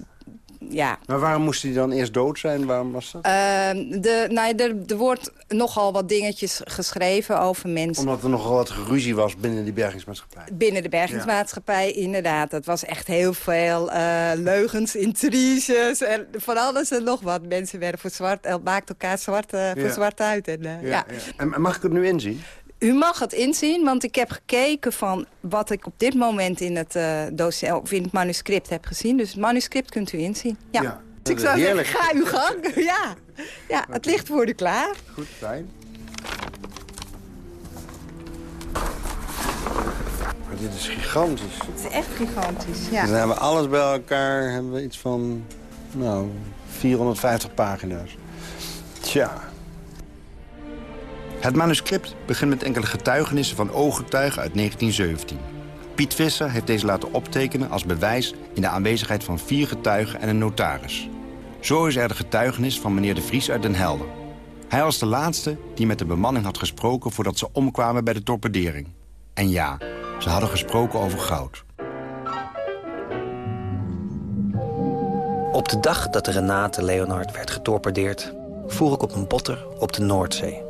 ja. Maar waarom moest hij dan eerst dood zijn? Waarom was dat? Ehm, de, nou, er, er wordt nogal wat dingetjes geschreven over mensen. Omdat er nogal wat geruzie was binnen die bergingsmaatschappij. Binnen de bergingsmaatschappij, inderdaad. Dat was echt heel veel uh, leugens, intriges en van alles en nog wat. Mensen werden voor zwart, uh, maakt elkaar zwart, uh, voor zwart uit. En, ja, ja. En mag ik het nu inzien? U mag het inzien, want ik heb gekeken van wat ik op dit moment in het, uh, dossier, of in het manuscript heb gezien. Dus het manuscript kunt u inzien. Ja. ja dus ik zou zeggen, ga uw gang. (laughs) ja. ja, het ligt voor u klaar. Goed, fijn. Maar dit is gigantisch. Het is echt gigantisch, ja. Dus dan hebben we alles bij elkaar, hebben we iets van, nou, 450 pagina's. Tja. Het manuscript begint met enkele getuigenissen van ooggetuigen uit 1917. Piet Visser heeft deze laten optekenen als bewijs... in de aanwezigheid van vier getuigen en een notaris. Zo is er de getuigenis van meneer De Vries uit Den Helder. Hij was de laatste die met de bemanning had gesproken... voordat ze omkwamen bij de torpedering. En ja, ze hadden gesproken over goud. Op de dag dat de Renate Leonard werd getorpedeerd... voer ik op een botter op de Noordzee.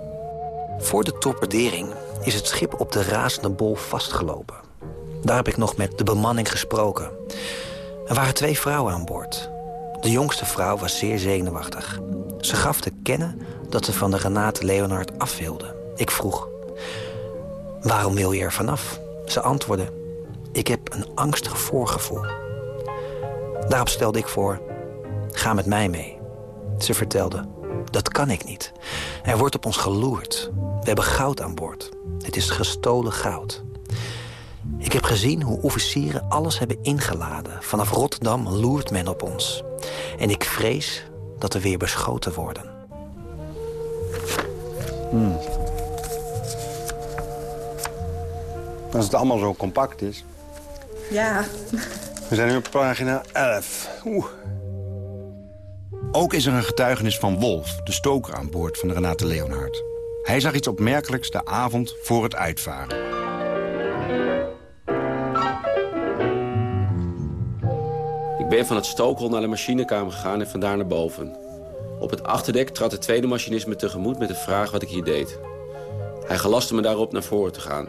Voor de torpedering is het schip op de razende bol vastgelopen. Daar heb ik nog met de bemanning gesproken. Er waren twee vrouwen aan boord. De jongste vrouw was zeer zenuwachtig. Ze gaf te kennen dat ze van de Renate Leonard af wilde. Ik vroeg, waarom wil je er vanaf? Ze antwoordde, ik heb een angstig voorgevoel. Daarop stelde ik voor, ga met mij mee. Ze vertelde, dat kan ik niet. Er wordt op ons geloerd. We hebben goud aan boord. Het is gestolen goud. Ik heb gezien hoe officieren alles hebben ingeladen. Vanaf Rotterdam loert men op ons. En ik vrees dat we weer beschoten worden. Hmm. Als het allemaal zo compact is. Ja. We zijn nu op pagina 11. Oeh. Ook is er een getuigenis van Wolf, de stoker aan boord van de Renate Leonhard. Hij zag iets opmerkelijks de avond voor het uitvaren. Ik ben van het stookhol naar de machinekamer gegaan en vandaar naar boven. Op het achterdek trad de tweede machinist me tegemoet met de vraag wat ik hier deed. Hij gelastte me daarop naar voren te gaan.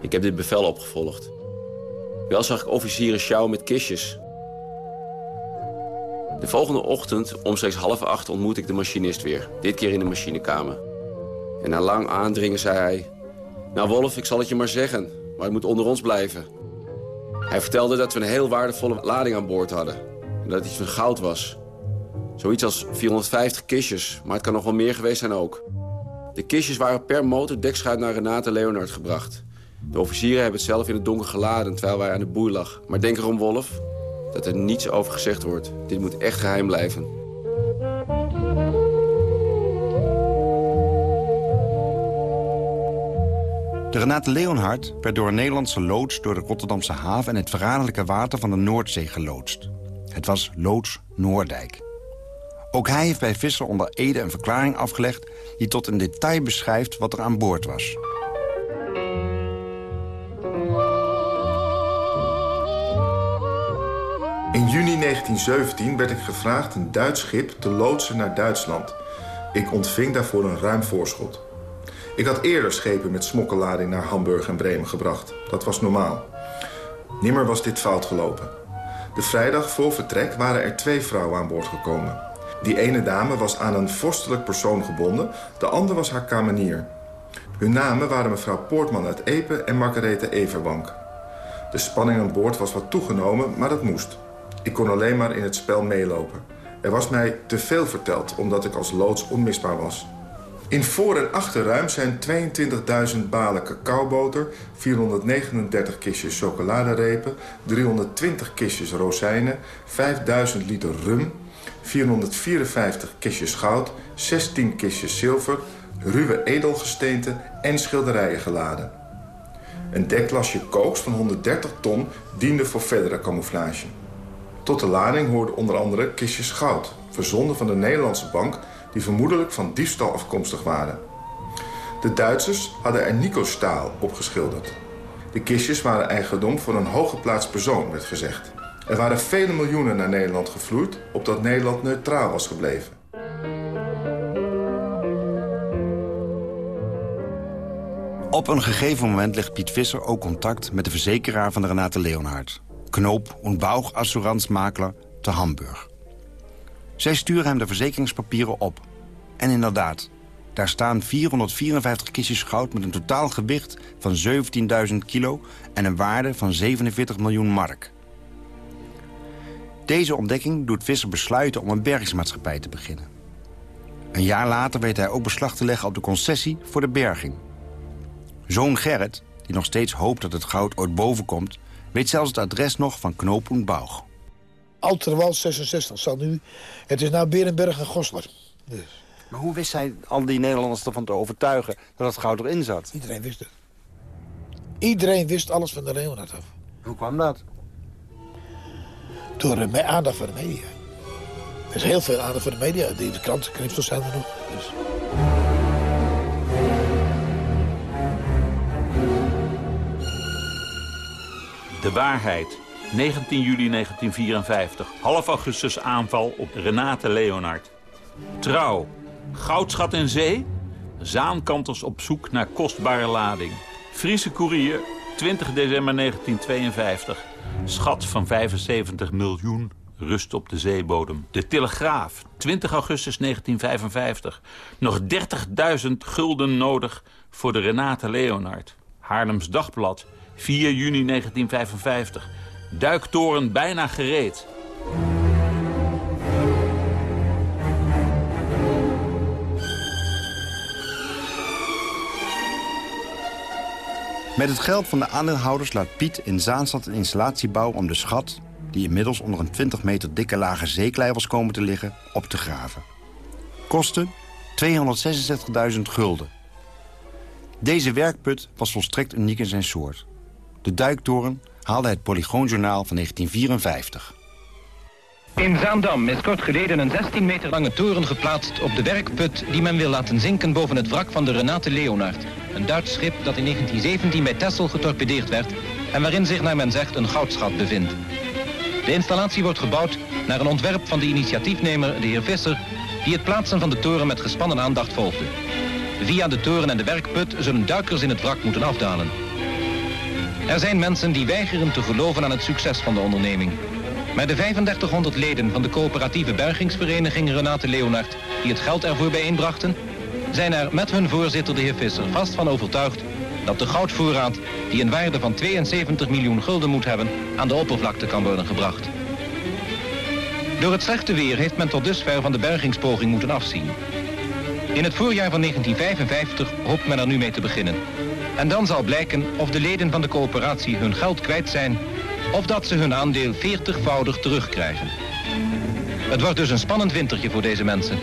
Ik heb dit bevel opgevolgd. Wel zag ik officieren sjouwen met kistjes. De volgende ochtend, omstreeks half acht, ontmoet ik de machinist weer. Dit keer in de machinekamer. En na lang aandringen zei hij... Nou Wolf, ik zal het je maar zeggen, maar het moet onder ons blijven. Hij vertelde dat we een heel waardevolle lading aan boord hadden. En dat het iets van goud was. Zoiets als 450 kistjes, maar het kan nog wel meer geweest zijn ook. De kistjes waren per motordekschuyt naar Renate Leonard gebracht. De officieren hebben het zelf in het donker geladen terwijl wij aan de boei lag. Maar denk erom, Wolf, dat er niets over gezegd wordt. Dit moet echt geheim blijven. De Renate Leonhard werd door een Nederlandse loods... door de Rotterdamse haven en het verraderlijke water van de Noordzee geloodst. Het was loods Noordijk. Ook hij heeft bij Visser onder Ede een verklaring afgelegd... die tot in detail beschrijft wat er aan boord was. In juni 1917 werd ik gevraagd een Duits schip te loodsen naar Duitsland. Ik ontving daarvoor een ruim voorschot. Ik had eerder schepen met smokkellading naar Hamburg en Bremen gebracht. Dat was normaal. Nimmer was dit fout gelopen. De vrijdag voor vertrek waren er twee vrouwen aan boord gekomen. Die ene dame was aan een vorstelijk persoon gebonden, de ander was haar kamenier. Hun namen waren mevrouw Poortman uit Epe en Margarethe Everbank. De spanning aan boord was wat toegenomen, maar dat moest. Ik kon alleen maar in het spel meelopen. Er was mij te veel verteld, omdat ik als loods onmisbaar was. In voor- en achterruim zijn 22.000 balen cacaoboter... 439 kistjes chocoladerepen... 320 kistjes rozijnen... 5.000 liter rum... 454 kistjes goud... 16 kistjes zilver... ruwe edelgesteente en schilderijen geladen. Een deklasje kooks van 130 ton diende voor verdere camouflage. Tot de lading hoorden onder andere kistjes goud... verzonden van de Nederlandse bank die vermoedelijk van diefstal afkomstig waren. De Duitsers hadden er Nico-staal opgeschilderd. De kistjes waren eigendom van een hooggeplaatst persoon, werd gezegd. Er waren vele miljoenen naar Nederland gevloeid... opdat Nederland neutraal was gebleven. Op een gegeven moment legt Piet Visser ook contact met de verzekeraar van de Renate Leonhard. Knoop und Bauch Assuranzmakler te Hamburg. Zij sturen hem de verzekeringspapieren op. En inderdaad, daar staan 454 kistjes goud met een totaal gewicht van 17.000 kilo en een waarde van 47 miljoen mark. Deze ontdekking doet Visser besluiten om een bergingsmaatschappij te beginnen. Een jaar later weet hij ook beslag te leggen op de concessie voor de berging. Zoon Gerrit, die nog steeds hoopt dat het goud ooit boven komt... weet zelfs het adres nog van Knoop en Bauch. Alterwald 66 zal nu... Het is nou Berenberg en Goslar. Dus. Maar hoe wist hij al die Nederlanders ervan te overtuigen dat het goud erin zat? Iedereen wist het. Iedereen wist alles van de Leonard af. Hoe kwam dat? Door uh, aandacht voor de media. Er is heel veel aandacht voor de media. De, de krantenknipsels zijn er nog. Dus. De waarheid. 19 juli 1954. Half augustus aanval op Renate Leonard. Trouw. Goudschat in zee? Zaankanters op zoek naar kostbare lading. Friese Courier, 20 december 1952. Schat van 75 miljoen rust op de zeebodem. De Telegraaf, 20 augustus 1955. Nog 30.000 gulden nodig voor de Renate Leonard. Haarlems Dagblad, 4 juni 1955. Duiktoren bijna gereed. Met het geld van de aandeelhouders laat Piet in Zaanstad een installatie bouwen... om de schat, die inmiddels onder een 20 meter dikke lage zeeklei was komen te liggen, op te graven. Kosten 266.000 gulden. Deze werkput was volstrekt uniek in zijn soort. De duiktoren haalde het Polygoonjournaal van 1954. In Zaandam is kort geleden een 16 meter lange toren geplaatst op de werkput die men wil laten zinken boven het wrak van de Renate Leonard. Een Duits schip dat in 1917 bij Texel getorpedeerd werd en waarin zich naar men zegt een goudschat bevindt. De installatie wordt gebouwd naar een ontwerp van de initiatiefnemer, de heer Visser, die het plaatsen van de toren met gespannen aandacht volgde. Via de toren en de werkput zullen duikers in het wrak moeten afdalen. Er zijn mensen die weigeren te geloven aan het succes van de onderneming. Maar de 3500 leden van de coöperatieve bergingsvereniging Renate Leonard... die het geld ervoor bijeenbrachten... zijn er met hun voorzitter de heer Visser vast van overtuigd... dat de goudvoorraad, die een waarde van 72 miljoen gulden moet hebben... aan de oppervlakte kan worden gebracht. Door het slechte weer heeft men tot dusver van de bergingspoging moeten afzien. In het voorjaar van 1955 hoopt men er nu mee te beginnen. En dan zal blijken of de leden van de coöperatie hun geld kwijt zijn... of dat ze hun aandeel 40voudig terugkrijgen. Het wordt dus een spannend wintertje voor deze mensen.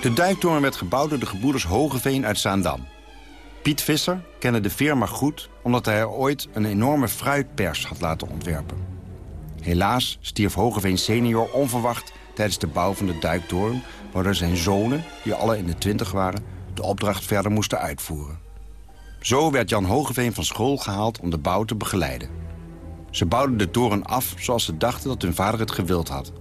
De duiktoren werd gebouwd door de gebroeders Hogeveen uit Zaandam. Piet Visser kende de firma goed omdat hij er ooit een enorme fruitpers had laten ontwerpen. Helaas stierf Hogeveen senior onverwacht tijdens de bouw van de duiktoren... waardoor zijn zonen, die alle in de twintig waren, de opdracht verder moesten uitvoeren. Zo werd Jan Hogeveen van school gehaald om de bouw te begeleiden. Ze bouwden de toren af zoals ze dachten dat hun vader het gewild had.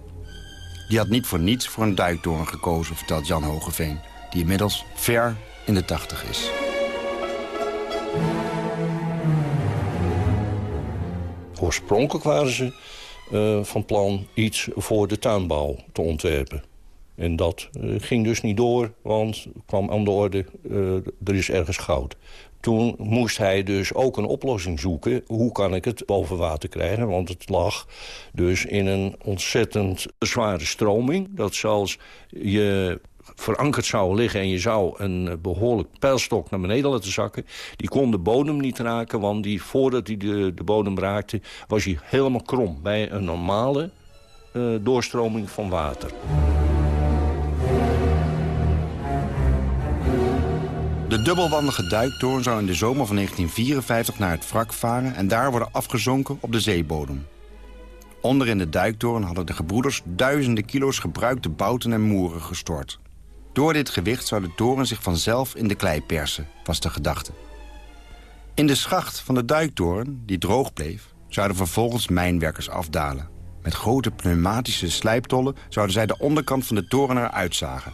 Die had niet voor niets voor een duiktoren gekozen, vertelt Jan Hogeveen... die inmiddels ver in de tachtig is. Oorspronkelijk waren ze uh, van plan iets voor de tuinbouw te ontwerpen. En dat uh, ging dus niet door, want kwam aan de orde, uh, er is ergens goud. Toen moest hij dus ook een oplossing zoeken. Hoe kan ik het boven water krijgen? Want het lag dus in een ontzettend zware stroming. Dat zelfs je verankerd zou liggen en je zou een behoorlijk pijlstok naar beneden laten zakken... die kon de bodem niet raken, want die, voordat hij de, de bodem raakte... was hij helemaal krom bij een normale uh, doorstroming van water. De dubbelwandige duiktoren zou in de zomer van 1954 naar het wrak varen... en daar worden afgezonken op de zeebodem. Onder in de duiktoren hadden de gebroeders duizenden kilo's gebruikte bouten en moeren gestort. Door dit gewicht zou de toren zich vanzelf in de klei persen, was de gedachte. In de schacht van de duiktoren, die droog bleef... zouden vervolgens mijnwerkers afdalen. Met grote pneumatische slijptollen zouden zij de onderkant van de toren eruit zagen.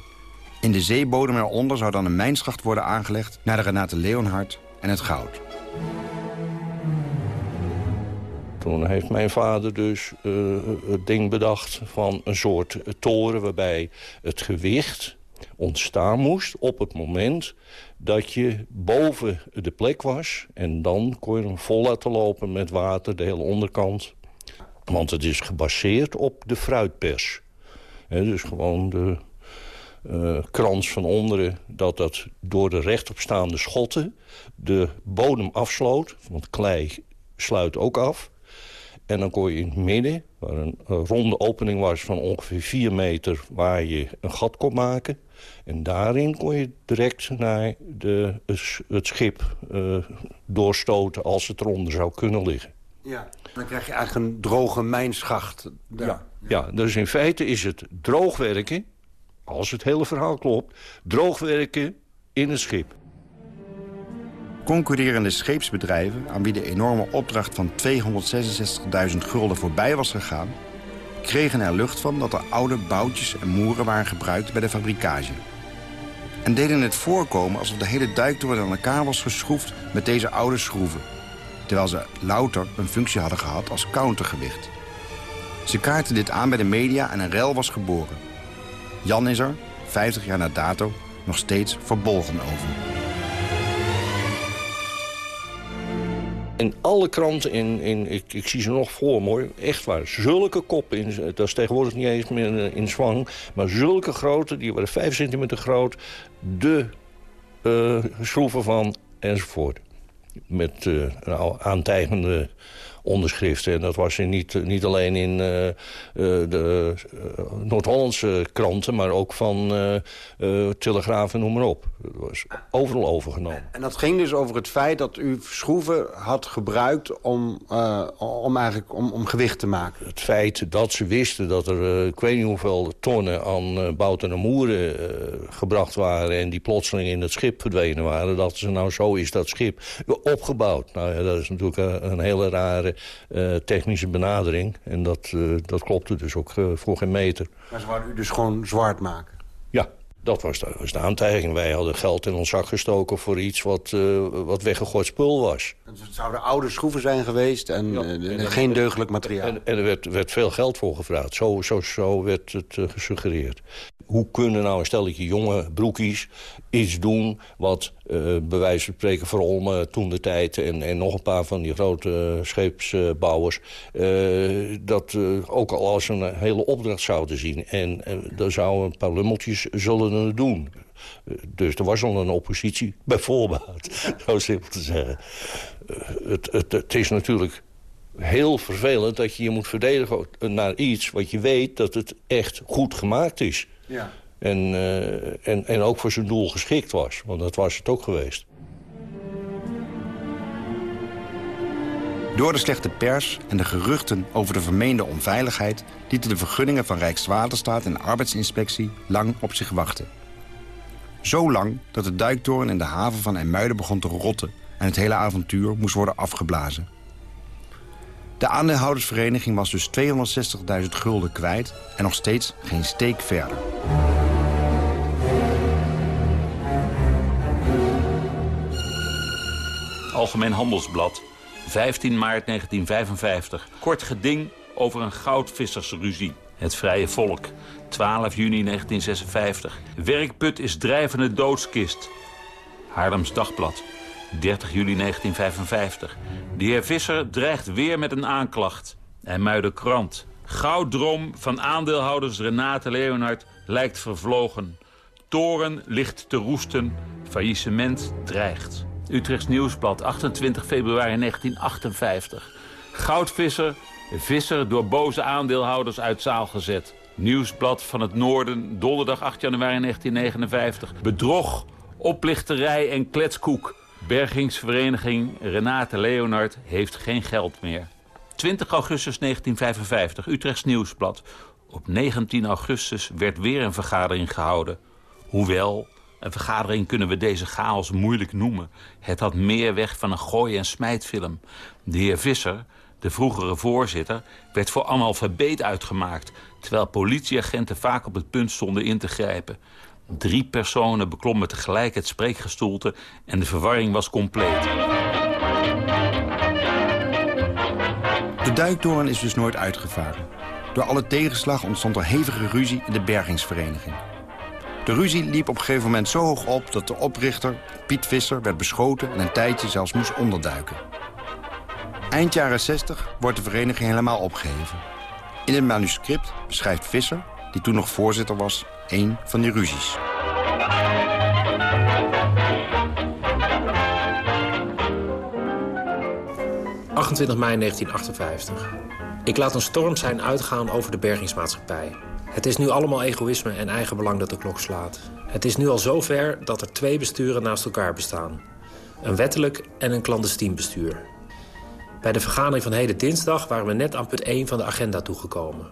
In de zeebodem eronder zou dan een mijnschacht worden aangelegd... naar de Renate Leonhard en het goud. Toen heeft mijn vader dus uh, het ding bedacht van een soort toren... waarbij het gewicht ontstaan moest op het moment dat je boven de plek was. En dan kon je hem vol laten lopen met water, de hele onderkant. Want het is gebaseerd op de fruitpers. dus gewoon de uh, krans van onderen... dat dat door de rechtopstaande schotten de bodem afsloot. Want klei sluit ook af. En dan kon je in het midden, waar een, een ronde opening was van ongeveer 4 meter... waar je een gat kon maken. En daarin kon je direct naar de, het schip uh, doorstoten als het eronder zou kunnen liggen. Ja, dan krijg je eigenlijk een droge mijnschacht. Daar. Ja, ja, dus in feite is het droogwerken, als het hele verhaal klopt... droogwerken in het schip. Concurrerende scheepsbedrijven, aan wie de enorme opdracht van 266.000 gulden voorbij was gegaan... kregen er lucht van dat er oude boutjes en moeren waren gebruikt bij de fabrikage. En deden het voorkomen alsof de hele duiktoren aan elkaar was geschroefd met deze oude schroeven. Terwijl ze louter een functie hadden gehad als countergewicht. Ze kaarten dit aan bij de media en een rel was geboren. Jan is er, 50 jaar na dato, nog steeds verbolgen over. In alle kranten, in, in, ik, ik zie ze nog voor mooi, echt waar. Zulke koppen, dat is tegenwoordig niet eens meer in zwang... maar zulke grote, die waren 5 centimeter groot... de uh, schroeven van enzovoort. Met uh, een aantijgende onderschriften. En dat was niet, niet alleen in uh, de uh, Noord-Hollandse kranten... maar ook van Telegraaf en noem maar op. Dat was overal overgenomen. En dat ging dus over het feit dat u schroeven had gebruikt... om, om, eigenlijk, om, om gewicht te maken? Het feit dat ze wisten dat er ik weet niet hoeveel tonnen aan bouten en moeren gebracht waren... en die plotseling in het schip verdwenen waren... dat ze nou zo is dat schip opgebouwd. Nou ja, dat is natuurlijk een hele rare uh, technische benadering. En dat, uh, dat klopte dus ook uh, voor geen meter. Maar ze wouden u dus gewoon zwart maken? Ja, dat was de, was de aantijging. Wij hadden geld in ons zak gestoken voor iets wat, wat weggegooid spul was. Dus het zouden oude schroeven zijn geweest en, ja, en geen deugdelijk materiaal? En, en, er werd, werd veel geld voor gevraagd. Zo, zo, zo werd het gesuggereerd hoe kunnen nou een stelletje jonge broekies iets doen... wat uh, bij wijze van spreken Verolmen toen de tijd... En, en nog een paar van die grote scheepsbouwers... Uh, dat ook al als een hele opdracht zouden zien. En er zouden een paar lummeltjes zullen doen. Dus er was al een oppositie, (laughs) bijvoorbeeld, (laughs) zo simpel te zeggen. Het, het, het is natuurlijk heel vervelend dat je je moet verdedigen naar iets... wat je weet dat het echt goed gemaakt is. Ja. En, uh, en, en ook voor zijn doel geschikt was. Want dat was het ook geweest. Door de slechte pers en de geruchten over de vermeende onveiligheid... lieten de vergunningen van Rijkswaterstaat en arbeidsinspectie lang op zich wachten. Zo lang dat de duiktoren in de haven van IJmuiden begon te rotten... en het hele avontuur moest worden afgeblazen. De aandeelhoudersvereniging was dus 260.000 gulden kwijt en nog steeds geen steek verder. Algemeen Handelsblad, 15 maart 1955. Kort geding over een goudvissersruzie. Het Vrije Volk, 12 juni 1956. Werkput is drijvende doodskist. Haarlems Dagblad, 30 juli 1955. De heer Visser dreigt weer met een aanklacht. En Muiden Krant. Gouddrom van aandeelhouders Renate Leonard lijkt vervlogen. Toren ligt te roesten. Faillissement dreigt. Utrechts Nieuwsblad, 28 februari 1958. Goudvisser, visser door boze aandeelhouders uit zaal gezet. Nieuwsblad van het Noorden, donderdag 8 januari 1959. Bedrog, oplichterij en kletskoek. Bergingsvereniging Renate Leonard heeft geen geld meer. 20 augustus 1955, Utrechts Nieuwsblad. Op 19 augustus werd weer een vergadering gehouden. Hoewel, een vergadering kunnen we deze chaos moeilijk noemen. Het had meer weg van een gooi- en smijtfilm. De heer Visser, de vroegere voorzitter, werd voor analfabeet uitgemaakt... terwijl politieagenten vaak op het punt stonden in te grijpen. Drie personen beklommen tegelijk het spreekgestoelte... en de verwarring was compleet. De duiktoren is dus nooit uitgevaren. Door alle tegenslag ontstond er hevige ruzie in de bergingsvereniging. De ruzie liep op een gegeven moment zo hoog op... dat de oprichter, Piet Visser, werd beschoten en een tijdje zelfs moest onderduiken. Eind jaren 60 wordt de vereniging helemaal opgeheven. In het manuscript beschrijft Visser, die toen nog voorzitter was, een van die ruzies. ...28 mei 1958. Ik laat een storm zijn uitgaan over de bergingsmaatschappij. Het is nu allemaal egoïsme en eigenbelang dat de klok slaat. Het is nu al zover dat er twee besturen naast elkaar bestaan. Een wettelijk en een clandestien bestuur. Bij de vergadering van heden dinsdag waren we net aan punt 1 van de agenda toegekomen.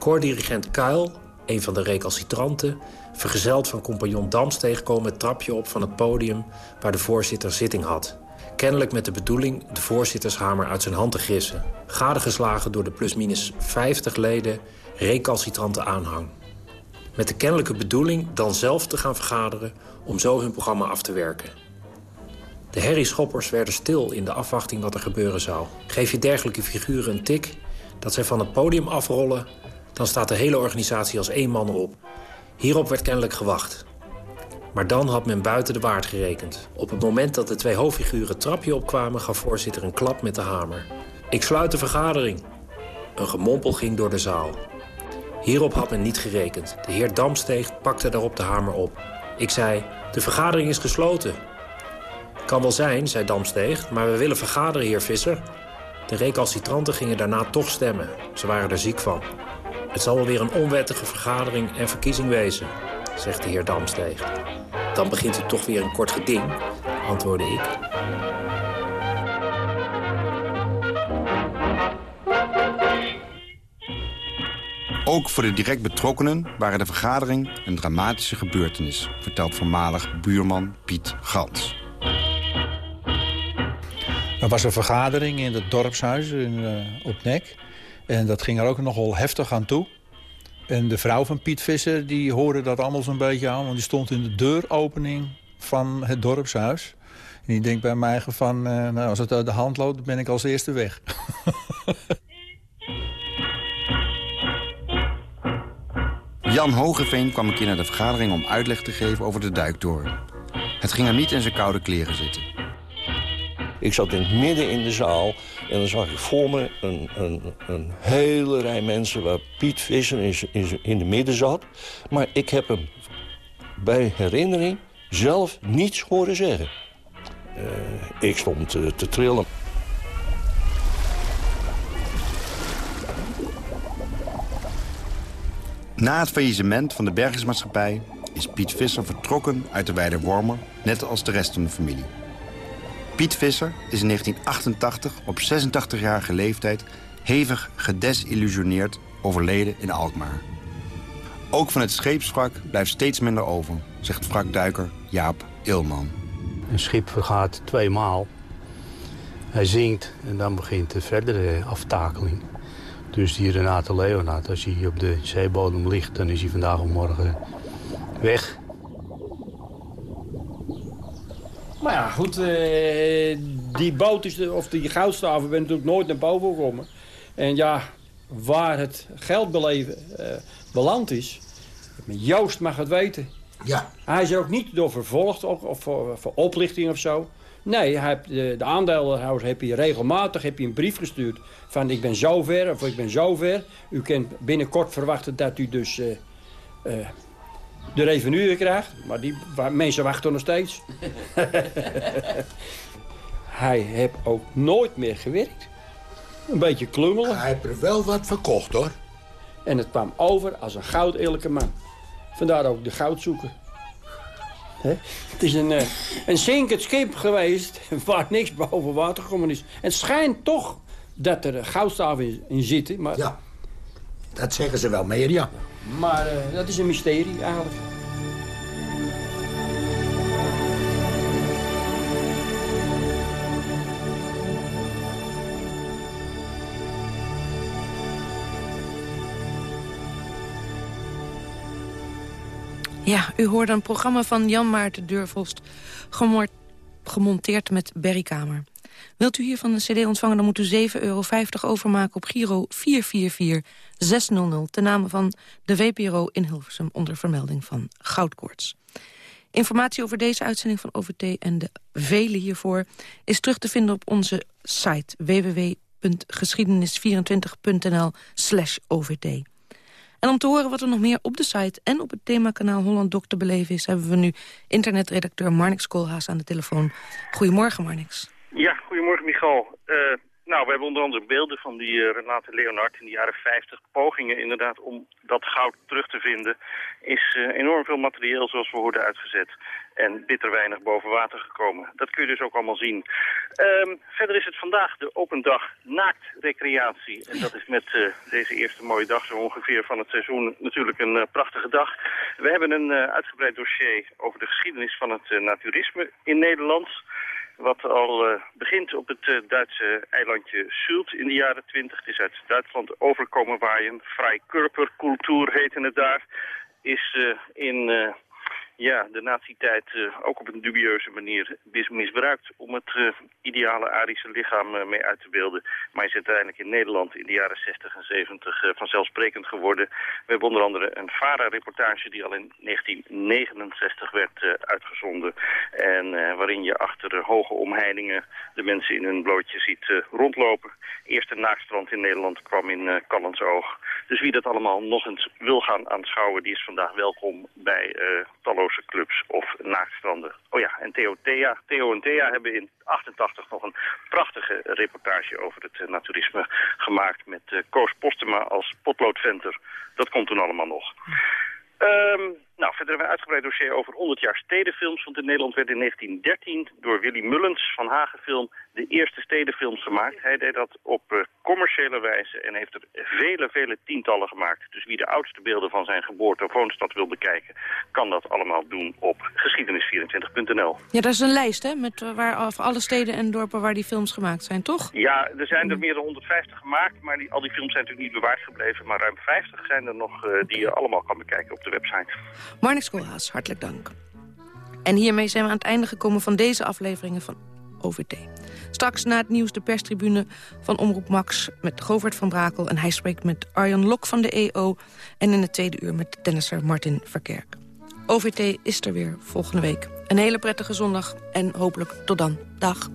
Koordirigent Kuil, een van de recalcitranten... vergezeld van compagnon Damsteeg komen het trapje op van het podium... waar de voorzitter zitting had. Kennelijk met de bedoeling de voorzittershamer uit zijn hand te gissen. Gadegeslagen door de plusminus 50 leden recalcitrante aanhang. Met de kennelijke bedoeling dan zelf te gaan vergaderen... om zo hun programma af te werken. De herrieschoppers werden stil in de afwachting wat er gebeuren zou. Geef je dergelijke figuren een tik, dat zij van het podium afrollen... dan staat de hele organisatie als één man op. Hierop werd kennelijk gewacht. Maar dan had men buiten de waard gerekend. Op het moment dat de twee hoofdfiguren het trapje opkwamen... gaf voorzitter een klap met de hamer. Ik sluit de vergadering. Een gemompel ging door de zaal. Hierop had men niet gerekend. De heer Damsteeg pakte daarop de hamer op. Ik zei, de vergadering is gesloten. Kan wel zijn, zei Damsteeg, maar we willen vergaderen, heer Visser. De recalcitranten gingen daarna toch stemmen. Ze waren er ziek van. Het zal wel weer een onwettige vergadering en verkiezing wezen, zegt de heer Damsteeg. Dan begint u toch weer een kort geding, antwoordde ik. Ook voor de direct betrokkenen waren de vergadering een dramatische gebeurtenis... vertelt voormalig buurman Piet Gans. Er was een vergadering in het dorpshuis in, uh, op Nek. En dat ging er ook nogal heftig aan toe. En de vrouw van Piet Visser die hoorde dat allemaal zo'n beetje aan... want die stond in de deuropening van het dorpshuis. En die denkt bij mij van, uh, nou, als het uit de hand loopt... ben ik als eerste weg. (laughs) Jan Hogeveen kwam een keer naar de vergadering om uitleg te geven over de duiktoren. Het ging hem niet in zijn koude kleren zitten. Ik zat in het midden in de zaal en dan zag ik voor me een, een, een hele rij mensen... waar Piet Visser in, in, de midden zat. Maar ik heb hem bij herinnering zelf niets horen zeggen. Uh, ik stond te, te trillen. Na het faillissement van de bergingsmaatschappij is Piet Visser vertrokken uit de Weide Wormer, net als de rest van de familie. Piet Visser is in 1988 op 86-jarige leeftijd hevig gedesillusioneerd overleden in Alkmaar. Ook van het scheepswrak blijft steeds minder over, zegt wrakduiker Jaap Ilman. Een schip vergaat twee maal. Hij zinkt en dan begint de verdere aftakeling. Dus die Renate Leonard, als hij op de zeebodem ligt... dan is hij vandaag of morgen weg. Maar ja, goed, uh, die boot is, of die goudstaven ben natuurlijk nooit naar boven gekomen. En ja, waar het geld beleven uh, beland is, Joost mag het weten. Ja. Hij is er ook niet door vervolgd of, of voor, voor, oplichting of zo. Nee, hij heeft, de, de aandeelhouder heb je regelmatig heb je een brief gestuurd. Van ik ben zo ver of ik ben zo ver. U kunt binnenkort verwachten dat u dus uh, de revenue krijgt. Maar die waar, mensen wachten nog steeds. (laughs) hij heeft ook nooit meer gewerkt. Een beetje klungelen. Hij heeft er wel wat verkocht hoor. En het kwam over als een goud eerlijke man. Vandaar ook de goud zoeken. He? Het is een, uh, een zinkend schip geweest (laughs) waar niks boven water gekomen is. En het schijnt toch dat er goudstaven in, in zitten. Maar... Ja, dat zeggen ze wel meer, ja. Maar eh, dat is een mysterie eigenlijk. Ja, u hoort een programma van Jan Maarten Deurvost... gemonteerd met berrykamer. Wilt u hiervan een cd ontvangen, dan moet u 7,50 euro overmaken op Giro 444600... ten name van de VPRO in Hilversum onder vermelding van Goudkoorts. Informatie over deze uitzending van OVT en de vele hiervoor... is terug te vinden op onze site www.geschiedenis24.nl slash OVT. En om te horen wat er nog meer op de site en op het themakanaal Holland te beleven is... hebben we nu internetredacteur Marnix Koolhaas aan de telefoon. Goedemorgen, Marnix. Ja, goedemorgen, Michal. Uh, nou, we hebben onder andere beelden van die uh, Renate Leonard in de jaren 50. Pogingen inderdaad om dat goud terug te vinden. Is uh, enorm veel materieel, zoals we hoorden, uitgezet. En bitter weinig boven water gekomen. Dat kun je dus ook allemaal zien. Um, verder is het vandaag de open dag naakt recreatie. En dat is met deze eerste mooie dag zo ongeveer van het seizoen natuurlijk een prachtige dag. We hebben een uitgebreid dossier over de geschiedenis van het naturisme in Nederland wat al uh, begint op het uh, Duitse eilandje Sult in de jaren 20. Het is uit Duitsland overkomen waaien. Freikörpercultuur heette het daar. Is uh, in ja, de nazi-tijd uh, ook op een dubieuze manier misbruikt om het uh, ideale Arische lichaam uh, mee uit te beelden. Maar is uiteindelijk in Nederland in de jaren 60 en 70 vanzelfsprekend geworden. We hebben onder andere een VARA-reportage die al in 1969 werd uitgezonden. En waarin je achter hoge omheiningen de mensen in hun blootje ziet rondlopen. Eerste naakstrand in Nederland kwam in uh, Oog. Dus wie dat allemaal nog eens wil gaan aanschouwen, die is vandaag welkom bij talloze clubs of naaktstranden. Oh ja, en Theo, Thea, Theo en Thea hebben in 88 nog een prachtige reportage over het uh, naturisme gemaakt met uh, Koos Postema als potloodventer. Dat komt toen allemaal nog. Um, nou, verder hebben we een uitgebreid dossier over 100 jaar stedenfilms. Want in Nederland werd in 1913 door Willy Mullens van Hagenfilm de eerste stedenfilms gemaakt. Hij deed dat op uh, commerciële wijze en heeft er vele, vele tientallen gemaakt. Dus wie de oudste beelden van zijn geboorte of woonstad wil bekijken... kan dat allemaal doen op geschiedenis24.nl. Ja, dat is een lijst, hè? Met uh, waar, alle steden en dorpen waar die films gemaakt zijn, toch? Ja, er zijn er meer dan 150 gemaakt. Maar die, al die films zijn natuurlijk niet bewaard gebleven. Maar ruim 50 zijn er nog uh, die je allemaal kan bekijken op de website. Marnix Koolhaas, hartelijk dank. En hiermee zijn we aan het einde gekomen van deze afleveringen van OVT. Straks na het nieuws de perstribune van Omroep Max met Govert van Brakel... en hij spreekt met Arjan Lok van de EO... en in het tweede uur met tennisser Martin Verkerk. OVT is er weer volgende week. Een hele prettige zondag en hopelijk tot dan. Dag.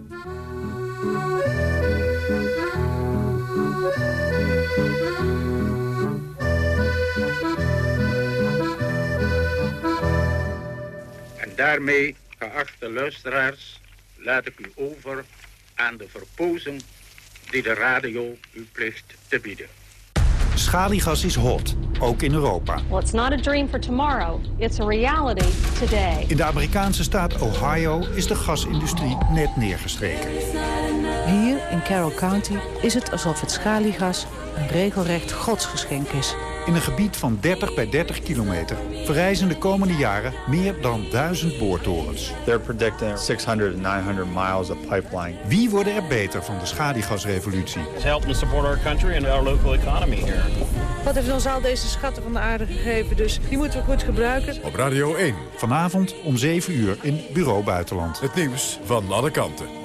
En daarmee, geachte luisteraars, laat ik u over aan de verpozen die de radio u plicht te bieden. Schaliegas is hot, ook in Europa. Well, it's not a dream for tomorrow. It's a reality today. In de Amerikaanse staat Ohio is de gasindustrie net neergestreken. Hier in Carroll County is het alsof het schaliegas een regelrecht godsgeschenk is. In een gebied van 30 bij 30 kilometer verrijzen de komende jaren meer dan duizend boortorens. They're predicting 600 to 900 miles of pipeline. Wie worden er beter van de schaliegasrevolutie? It's helping support our country and our local economy here. Wat heeft ons al deze schatten van de aarde gegeven, dus die moeten we goed gebruiken. Op Radio 1. Vanavond om 7 uur in Bureau Buitenland. Het nieuws van alle kanten.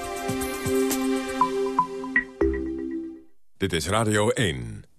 Dit is Radio 1.